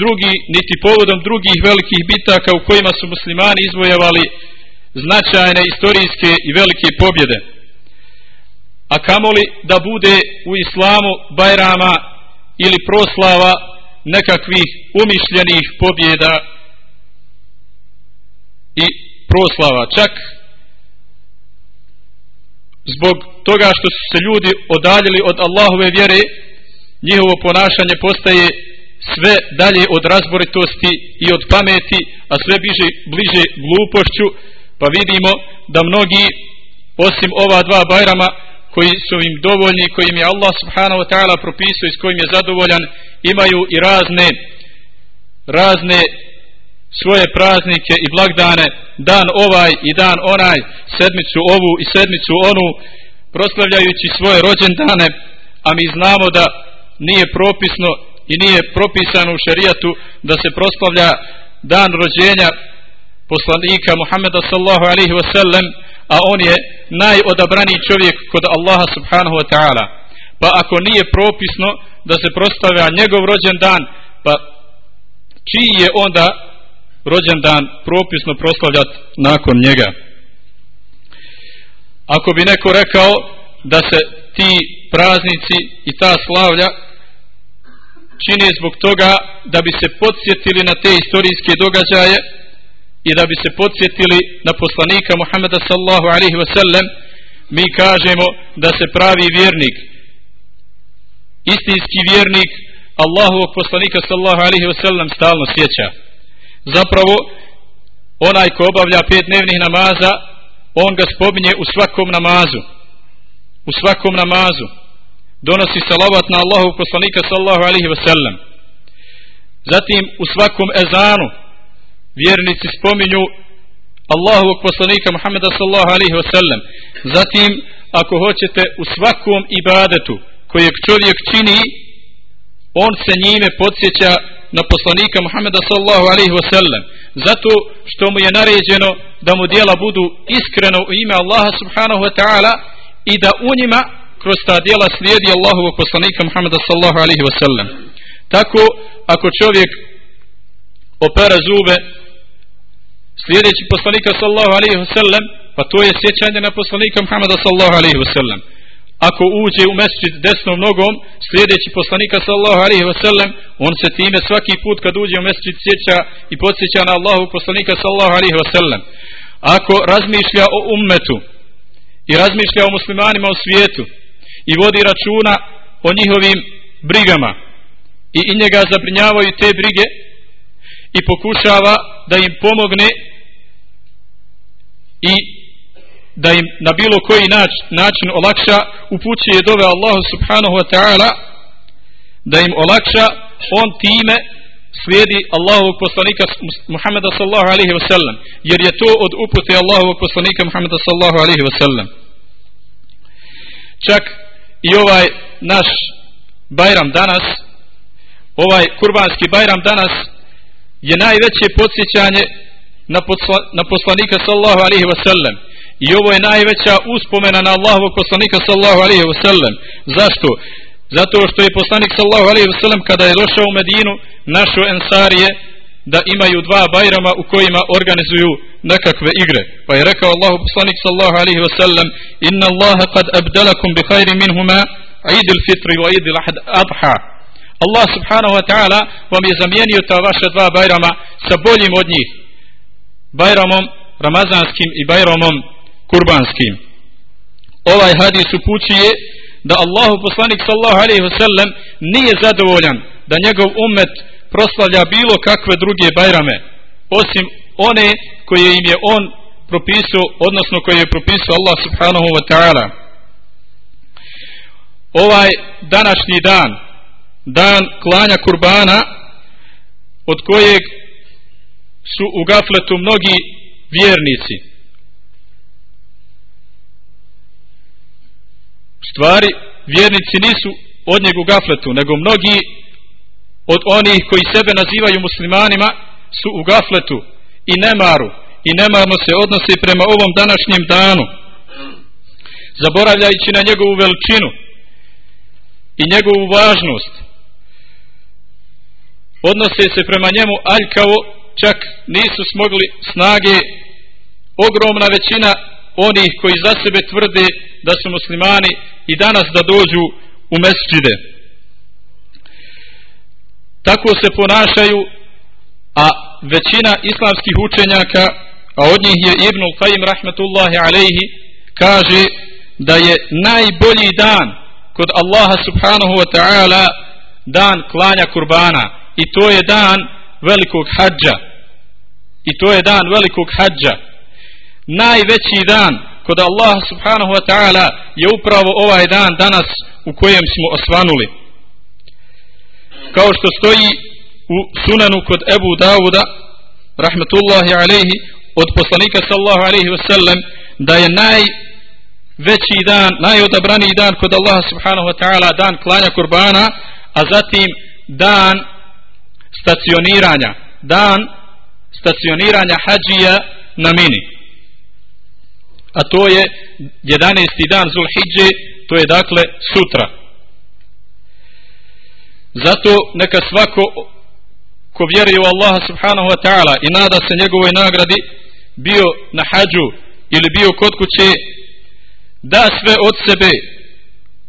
Speaker 3: drugi, niti povodom drugih velikih bitaka u kojima su muslimani izvojevali značajne istorijske i velike pobjede. A kamoli da bude u islamu bajrama ili proslava nekakvih umišljenih pobjeda i proslava. Čak zbog toga što su se ljudi odaljili od Allahove vjere njihovo ponašanje postaje sve dalje od razboritosti i od pameti a sve bliže, bliže glupošću. Pa vidimo da mnogi osim ova dva bajrama koji su im dovoljni kojim je Allah subhanahu wa ta'ala propisao i s kojim je zadovoljan imaju i razne razne svoje praznike i blagdane, dan ovaj i dan onaj, sedmicu ovu i sedmicu onu, proslavljajući svoje rođendane, a mi znamo da nije propisno i nije propisano u šerijatu da se proslavlja dan rođenja poslanika Muhammeda sallahu alihi wasallam, a on je najodabraniji čovjek kod Allaha subhanahu wa ta'ala. Pa ako nije propisno da se proslavlja njegov rođendan, pa čiji je onda rođendan propisno proslavljati nakon njega. Ako bi neko rekao da se ti praznici i ta slavlja čini zbog toga da bi se podsjetili na te istorijske događaje i da bi se podsjetili na poslanika Muhammeda sallahu alaihi wasallam mi kažemo da se pravi vjernik istinski vjernik Allahovog poslanika sallahu alaihi wasallam stalno sjeća zapravo onaj ko obavlja pet dnevnih namaza on ga spominje u svakom namazu. U svakom namazu. Donosi salavat na Allahu poslanika sallahu alihi wasallam zatim u svakom ezanu vjernici spominju Allahovog poslanika Muhammeda sallahu alihi wasallam zatim ako hoćete u svakom ibadetu kojeg čovjek čini on se njime podsjeća na poslanika Muhammeda sallallahu alaihi wasallam zato što mu je naređeno da mu dijela budu iskreno u ime Allaha subhanahu wa ta'ala i da u njima kroz ta dijela slijedi Allahovog poslanika Muhammeda sallallahu alaihi wasallam. Tako ako čovjek opera zube slijedeći poslanika sallallahu alaihi wasallam pa to je sjećanje na poslanika Muhammeda sallallahu alaihi wasallam ako uđe u mesčid desnom nogom slijedeći poslanika sallahu alaihi wasallam on se time svaki put kad uđe u mesčid sjeća i podsjeća na Allahu poslanika sallahu alaihi wasallam. Ako razmišlja o ummetu i razmišlja o muslimanima u svijetu i vodi računa o njihovim brigama i, i njega zabrinjavaju te brige i pokušava da im pomogne i da im na bilo koji nač, način olakša upućuje dove Allahu subhanahu wa ta'ala da im olakša on time slijedi Allahovog poslanika Muhammeda sallahu alaihi wasallam jer je to od upute Allahovog poslanika Muhammeda sallahu alaihi wasallam čak i ovaj naš Bajram danas ovaj kurbanski Bajram danas je najveće podsjećanje na, posla, na poslanika sallahu alaihi wasallam I ovo je najveća uspomena na Allahovog poslanika sallahu alaihi wa sallam. Zašto? Zato što je poslanik sallahu alaihi wa sallam kada je došao u Medinu, našo ensarije da imaju dva bajrama u kojima organizuju nekakve igre. Pa je rekao Allahu poslanik sallahu alaihi wa sallam, inna Allaha kad abdalakum bi khayri minhuma, idil fitri wa idil adha. Allah subhanahu wa ta'ala vam je zamijenio ta vaša dva bajrama sa boljim od njih. Bajramom Ramazanskim i Bajramom kurbanskim. Ovaj hadis upućuje da Allahu poslanik sallahu alaihi wasallam nije zadovoljan da njegov ummet proslavlja bilo kakve druge bajrame osim one koje im je on propisao odnosno koje je propisao Allah subhanahu wa ta'ala. Ovaj današnji dan dan klanja kurbana od kojeg su u gafletu mnogi vjernici. Stvari vjernici nisu od njeg u gafletu nego mnogi od onih koji sebe nazivaju muslimanima su u gafletu i nemaru i nemarno se odnose prema ovom današnjem danu. Zaboravljajući na njegovu veličinu i njegovu važnost odnose se prema njemu aljkavo čak nisu smogli snage ogromna većina onih koji za sebe tvrde da su muslimani i danas da dođu u mesđide. tako se ponašaju a većina islamskih učenjaka a od njih je Ibn Qajim rahmetullahi alejhi kaže da je najbolji dan kod Allaha subhanahu wa ta'ala dan klanja kurbana. I to je dan velikog hađa. I to je dan velikog hađa. Najveći dan kod Allaha subhanahu wa ta'ala je upravo ovaj dan danas u kojem smo osvanuli kao što stoji u sunanu kod Ebu Davuda rahmetullahi alaihi od poslanika sallahu alaihi wasallam da je naj veći dan, najodabraniji dan kod Allaha subhanahu wa ta'ala dan klanja kurbana, a zatim dan stacioniranja, dan stacioniranja hađija na mini. A to je 11. dan Zulhidže, to je dakle sutra. Zato neka svako ko vjeruje u Allaha subhanahu wa ta'ala i nada se njegovoj nagradi bio na hađu ili bio kod kuće da sve od sebe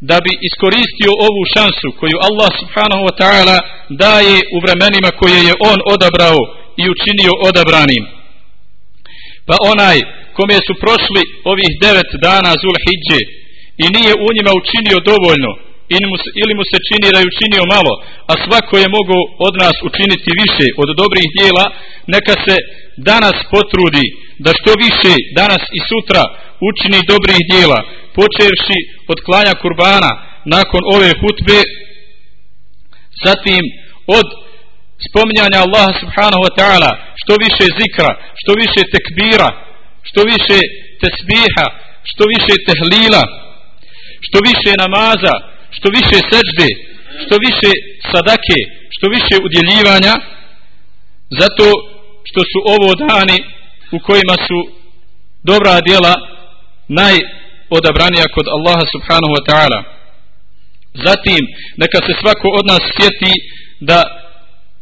Speaker 3: da bi iskoristio ovu šansu koju Allah subhanahu wa ta'ala daje u vremenima koje je on odabrao i učinio odabranim. Pa onaj kome su prošli ovih devet dana Zulhidje i nije u njima učinio dovoljno ili mu se čini da je učinio malo, a svako je mogu od nas učiniti više od dobrih dijela, neka se danas potrudi da što više danas i sutra učini dobrih dijela, počevši od klanja kurbana nakon ove hutbe, zatim od spominjanja Allaha subhanahu wa ta'ala, što više zikra, što više tekbira, što više tesbiha, što više tehlila, što više namaza, što više seđde, što više sadake, što više udjeljivanja, zato što su ovo dani u kojima su dobra djela najodabranija kod Allaha subhanahu wa ta'ala. Zatim, neka se svako od nas sjeti da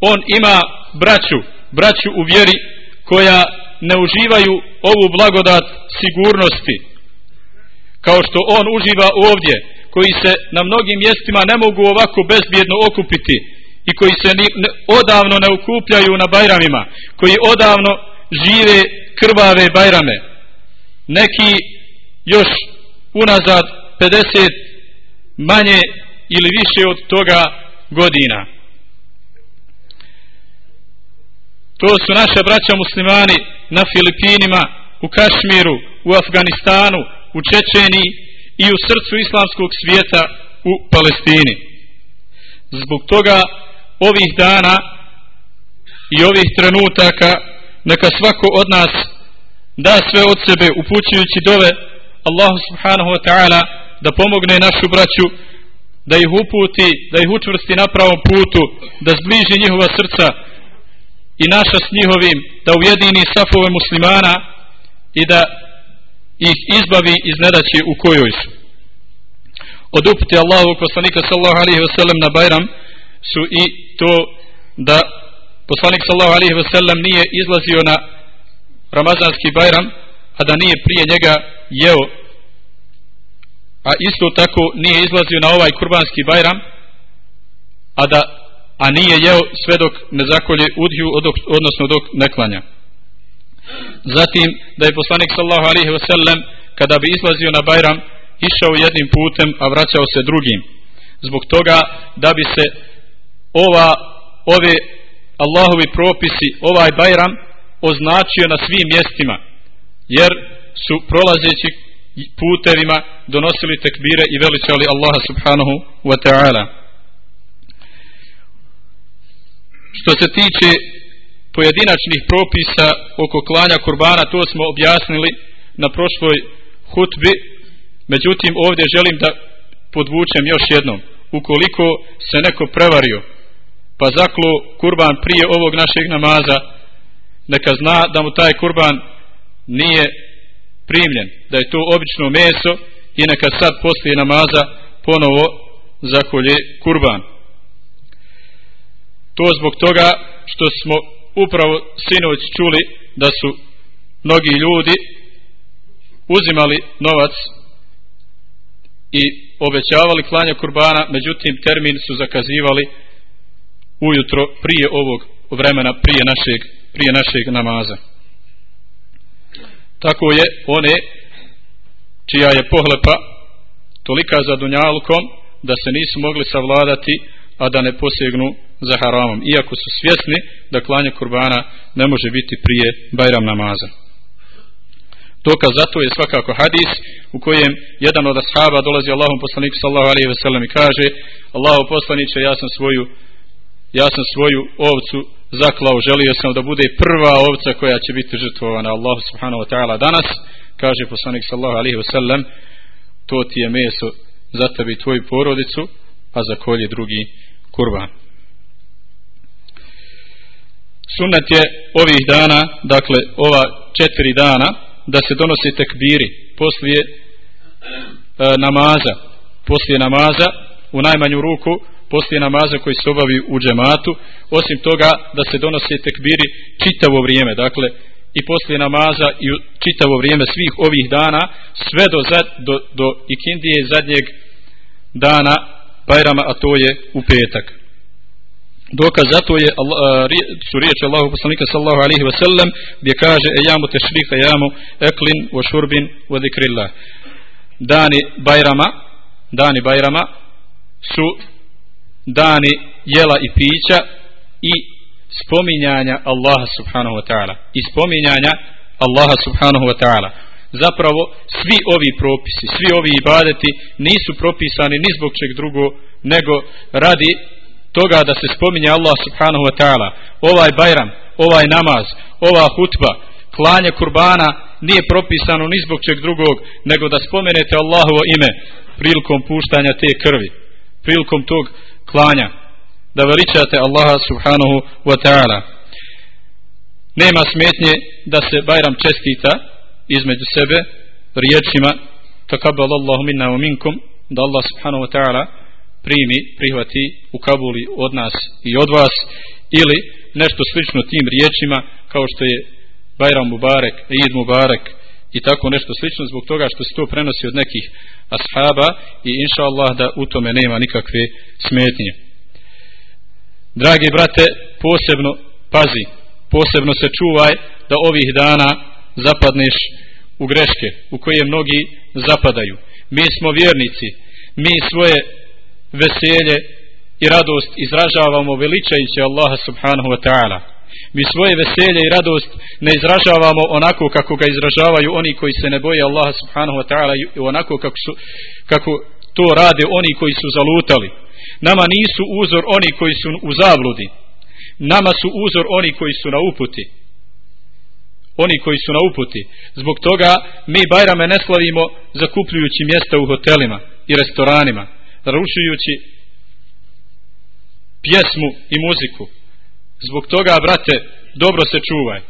Speaker 3: on ima braću, braću u vjeri koja ne uživaju ovu blagodat sigurnosti kao što on uživa ovdje koji se na mnogim mjestima ne mogu ovako bezbjedno okupiti i koji se ni, ne, odavno ne okupljaju na bajramima, koji odavno žive krvave bajrame. Neki još unazad 50 manje ili više od toga godina. To su naše braća muslimani na Filipinima, u Kašmiru, u Afganistanu, u Čečeniji i u srcu islamskog svijeta u Palestini. Zbog toga ovih dana i ovih trenutaka neka svako od nas da sve od sebe upućujući dove Allahu subhanahu wa ta'ala da pomogne našu braću da ih uputi, da ih učvrsti na pravom putu, da zbliži njihova srca i naša s njihovim, da ujedini safove muslimana i da ih izbavi iz nedaće u kojoj su. Od uputi Allahu poslanika sallahu alihi wasallam na Bajram su i to da poslanik sallahu alihi wasallam nije izlazio na Ramazanski Bajram, a da nije prije njega jeo a isto tako nije izlazio na ovaj kurbanski bajram a da a nije jeo sve dok ne zakolje udhiju, odnosno dok ne klanja. Zatim da je poslanik sallahu alihi wasallam kada bi izlazio na bajram išao jednim putem a vraćao se drugim. Zbog toga da bi se ova ove Allahovi propisi ovaj bajram označio na svim mjestima. Jer su prolazeći putevima donosili tekbire i veličali Allaha subhanahu wa ta'ala. Što se tiče pojedinačnih propisa oko klanja kurbana to smo objasnili na prošloj hutbi međutim ovdje želim da podvučem još jednom ukoliko se neko prevario pa zaklo kurban prije ovog našeg namaza neka zna da mu taj kurban nije primljen, da je to obično meso i neka sad poslije namaza ponovo zakolje kurban. To zbog toga što smo upravo sinoć čuli da su mnogi ljudi uzimali novac i obećavali klanja kurbana, međutim termin su zakazivali ujutro prije ovog vremena, prije našeg, prije našeg namaza. Tako je one čija je pohlepa tolika za dunjalkom da se nisu mogli savladati a da ne posegnu za haramom. Iako su svjesni da klanje kurbana ne može biti prije bajram namaza. Dokaz zato je svakako hadis u kojem jedan od ashaba dolazi Allahom poslaniku sallahu alaihi ve sellem i kaže Allaho poslaniće ja sam svoju ja sam svoju ovcu zaklao, želio sam da bude prva ovca koja će biti žrtvovana. Allah subhanahu wa ta'ala danas, kaže poslanik sallahu alaihi ve sellem to ti je meso za tebi i tvoju porodicu, a za kolje drugi kurban. Sunnet je ovih dana, dakle ova četiri dana, da se donosi tekbiri poslije e, namaza, poslije namaza u najmanju ruku poslije namaza koji se obavi u džematu, osim toga da se donose tekbiri čitavo vrijeme, dakle i poslije namaza i čitavo vrijeme svih ovih dana, sve do, zad, do, do ikindije zadnjeg dana Bajrama, a to je u petak. Dokaz za to je su riječi Allahu poslanika sallahu alaihi ve sellem gdje kaže ejamu tešrika jamu eklin wa šurbin wa zikrillah. Dani Bajrama dani Bajrama su dani jela i pića i spominjanja Allaha subhanahu wa ta'ala. I spominjanja Allaha subhanahu wa ta'ala zapravo svi ovi propisi svi ovi ibadeti nisu propisani ni zbog čeg drugo nego radi toga da se spominje Allah subhanahu wa ta'ala. Ovaj bajram, ovaj namaz ova hutba, klanje kurbana nije propisano ni zbog čeg drugog nego da spomenete Allahovo ime prilikom puštanja te krvi prilikom tog klanja da veličate Allaha subhanahu wa ta'ala. Nema smetnje da se Bajram čestita između sebe riječima takabbal Allahu minna wa minkum da Allah subhanahu wa ta'ala primi, prihvati u Kabuli od nas i od vas ili nešto slično tim riječima kao što je Bajram Mubarek, Eid Mubarek i tako nešto slično zbog toga što se to prenosi od nekih ashaba i inša Allah da u tome nema nikakve smetnje. Dragi brate posebno pazi posebno se čuvaj da ovih dana zapadneš u greške u koje mnogi zapadaju. Mi smo vjernici mi svoje veselje i radost izražavamo veličajući Allaha subhanahu wa ta'ala. Mi svoje veselje i radost ne izražavamo onako kako ga izražavaju oni koji se ne boje Allaha subhanahu wa ta'ala i onako kako, su, kako to rade oni koji su zalutali. Nama nisu uzor oni koji su u zabludi. Nama su uzor oni koji su na uputi oni koji su na uputi. Zbog toga mi Bajrame ne slavimo zakupljujući mjesta u hotelima i restoranima rušujući pjesmu i muziku. Zbog toga brate dobro se čuvaj.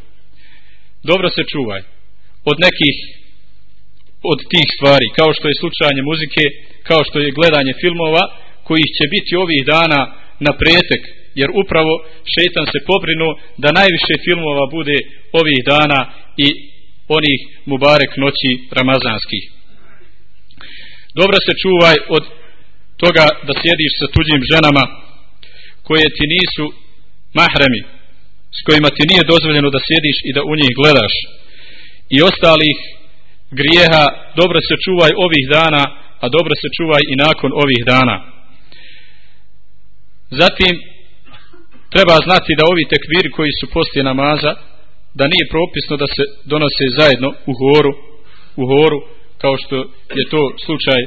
Speaker 3: Dobro se čuvaj od nekih od tih stvari kao što je slučajanje muzike kao što je gledanje filmova koji će biti ovih dana na pretek jer upravo šetan se pobrinu da najviše filmova bude ovih dana i onih mubarek noći ramazanskih. Dobro se čuvaj od toga da sjediš sa tuđim ženama koje ti nisu mahremi s kojima ti nije dozvoljeno da sjediš i da u njih gledaš. I ostalih grijeha dobro se čuvaj ovih dana a dobro se čuvaj i nakon ovih dana. Zatim treba znati da ovi tekbiri koji su poslije namaza da nije propisno da se donose zajedno u horu u horu kao što je to slučaj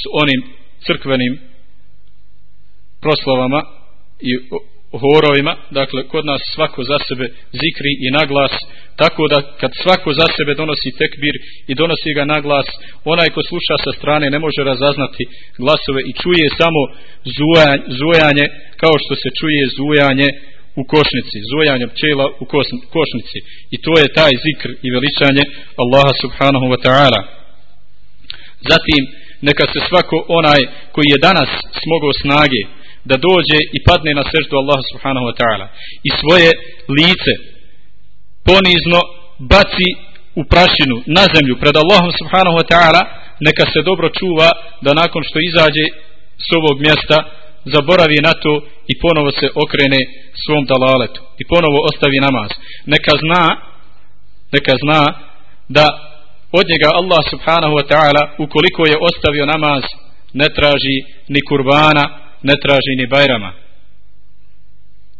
Speaker 3: s onim crkvenim proslavama i horovima, dakle kod nas svako za sebe zikri i naglas, tako da kad svako za sebe donosi tekbir i donosi ga naglas, onaj ko sluša sa strane ne može razaznati glasove i čuje samo zujanje kao što se čuje zujanje u košnici, zujanje pčela u košnici. I to je taj zikr i veličanje Allaha subhanahu wa ta'ala. Zatim, neka se svako onaj koji je danas smogao snage da dođe i padne na seždu Allaha subhanahu wa ta'ala. I svoje lice ponizno baci u prašinu na zemlju pred Allahom subhanahu wa ta'ala neka se dobro čuva da nakon što izađe s ovog mjesta zaboravi na to i ponovo se okrene svom dalaletu i ponovo ostavi namaz. Neka zna neka zna da od njega Allah subhanahu wa ta'ala ukoliko je ostavio namaz ne traži ni kurbana ne traži ni bajrama.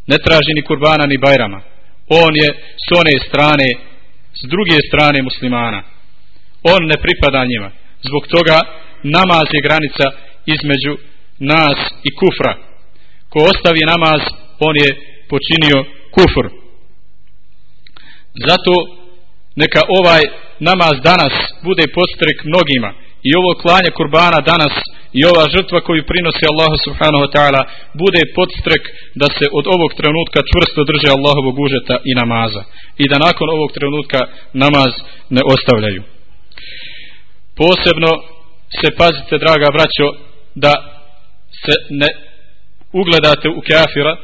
Speaker 3: Ne traži ni kurbana ni bajrama. On je s one strane s druge strane muslimana. On ne pripada njima. Zbog toga namaz je granica između nas i kufra. Ko ostavi namaz on je počinio kufr. Zato neka ovaj namaz danas bude postrek mnogima. I ovo klanje kurbana danas i ova žrtva koju prinosi Allahu subhanahu wa ta'ala bude podstrek da se od ovog trenutka čvrsto drže Allahovog užeta i namaza. I da nakon ovog trenutka namaz ne ostavljaju. Posebno se pazite draga braćo da se ne ugledate u kafira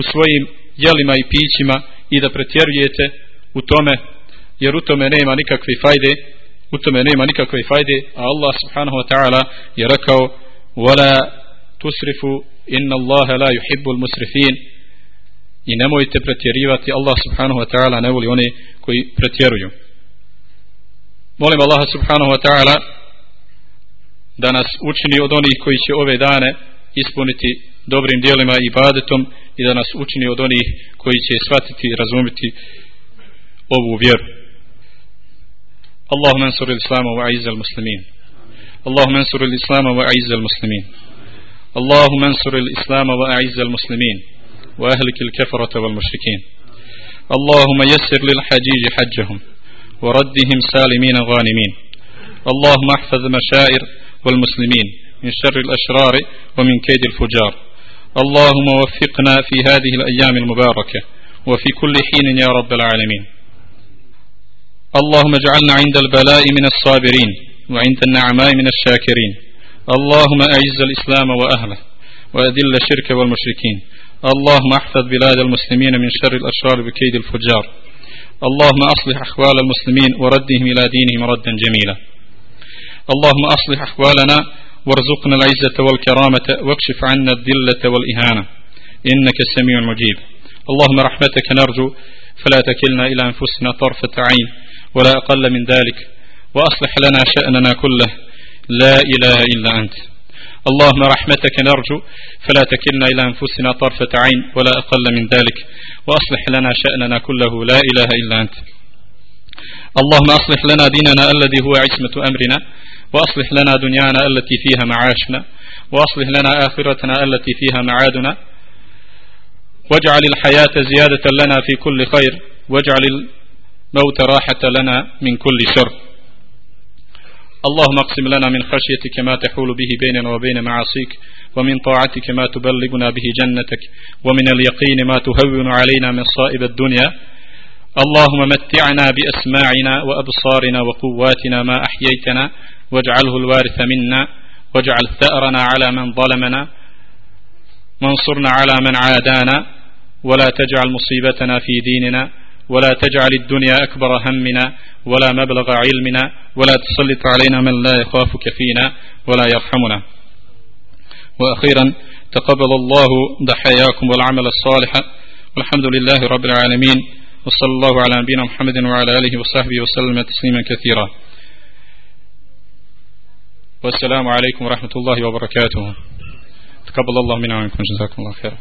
Speaker 3: u svojim jelima i pićima i da pretjerujete u tome jer u tome nema nikakve fajde u tome nema nikakve fajde a Allah subhanahu wa ta'ala je rekao wala tusrifu inna Allahe la yuhibbul musrifin. I nemojte pretjerivati Allah subhanahu wa ta'ala ne voli one koji pretjeruju. Molim Allah subhanahu wa ta'ala da nas učini od onih koji će ove dane ispuniti dobrim dijelima i badetom i da nas učini od onih koji će shvatiti i razumiti ovu vjeru. اللهم انصر الإسلام وأعز المسلمين. اللهم انصر الإسلام وأعز المسلمين. اللهم انصر الإسلام وأعز المسلمين. وأهلك الكفرة والمشركين. اللهم يسر للحجيج حجهم. وردهم سالمين غانمين. اللهم احفظ مشاعر والمسلمين من شر الأشرار ومن كيد الفجار. اللهم وفقنا في هذه الأيام المباركة. وفي كل حين يا رب العالمين. اللهم اجعلنا عند البلاء من الصابرين وعند النعماء من الشاكرين. اللهم أعز الإسلام وأهله وأذل الشرك والمشركين. اللهم أحفظ بلاد المسلمين من شر الأشرار بكيد الفجار. اللهم أصلح أحوال المسلمين وردهم إلى دينهم ردا جميلا. اللهم أصلح أحوالنا وارزقنا العزة والكرامة واكشف عنا الذلة والإهانة. إنك السميع المجيب اللهم رحمتك نرجو فلا تكلنا إلى أنفسنا طرفة عين. ولا أقل من ذلك وأصلح لنا شأننا كله. لا إله إلا أنت. اللهم رحمتك نرجو فلا تكلنا إلى أنفسنا طرفة عين ولا أقل من ذلك. وأصلح لنا شأننا كله. لا إله إلا أنت. اللهم أصلح لنا ديننا الذي هو عصمة أمرنا وأصلح لنا دنيانا التي فيها معاشنا وأصلح لنا آخرتنا التي فيها معادنا. واجعل الحياة زيادة لنا في كل خير واجعل الموت راحة لنا من كل شر. اللهم اقسم لنا من خشيتك ما تحول به بيننا وبين معاصيك ومن طاعتك ما تبلغنا به جنتك ومن اليقين ما تهون علينا من صائب الدنيا. اللهم متعنا بأسماعنا وأبصارنا وقواتنا ما أحييتنا واجعله الوارث منا واجعل ثأرنا على من ظلمنا وانصرنا على من عادانا ولا تجعل مصيبتنا في ديننا. ولا تجعل الدنيا أكبر همنا ولا مبلغ علمنا ولا تسلط علينا من لا يخافك فينا ولا يرحمنا. وأخيرا تقبل الله ضحاياكم والعمل الصالح. والحمد لله رب العالمين وصلى الله على نبينا محمد وعلى آله وصحبه وسلم تسليما كثيرا. والسلام عليكم ورحمة الله وبركاته. تقبل الله منا ومنكم. جزاكم الله خيرا.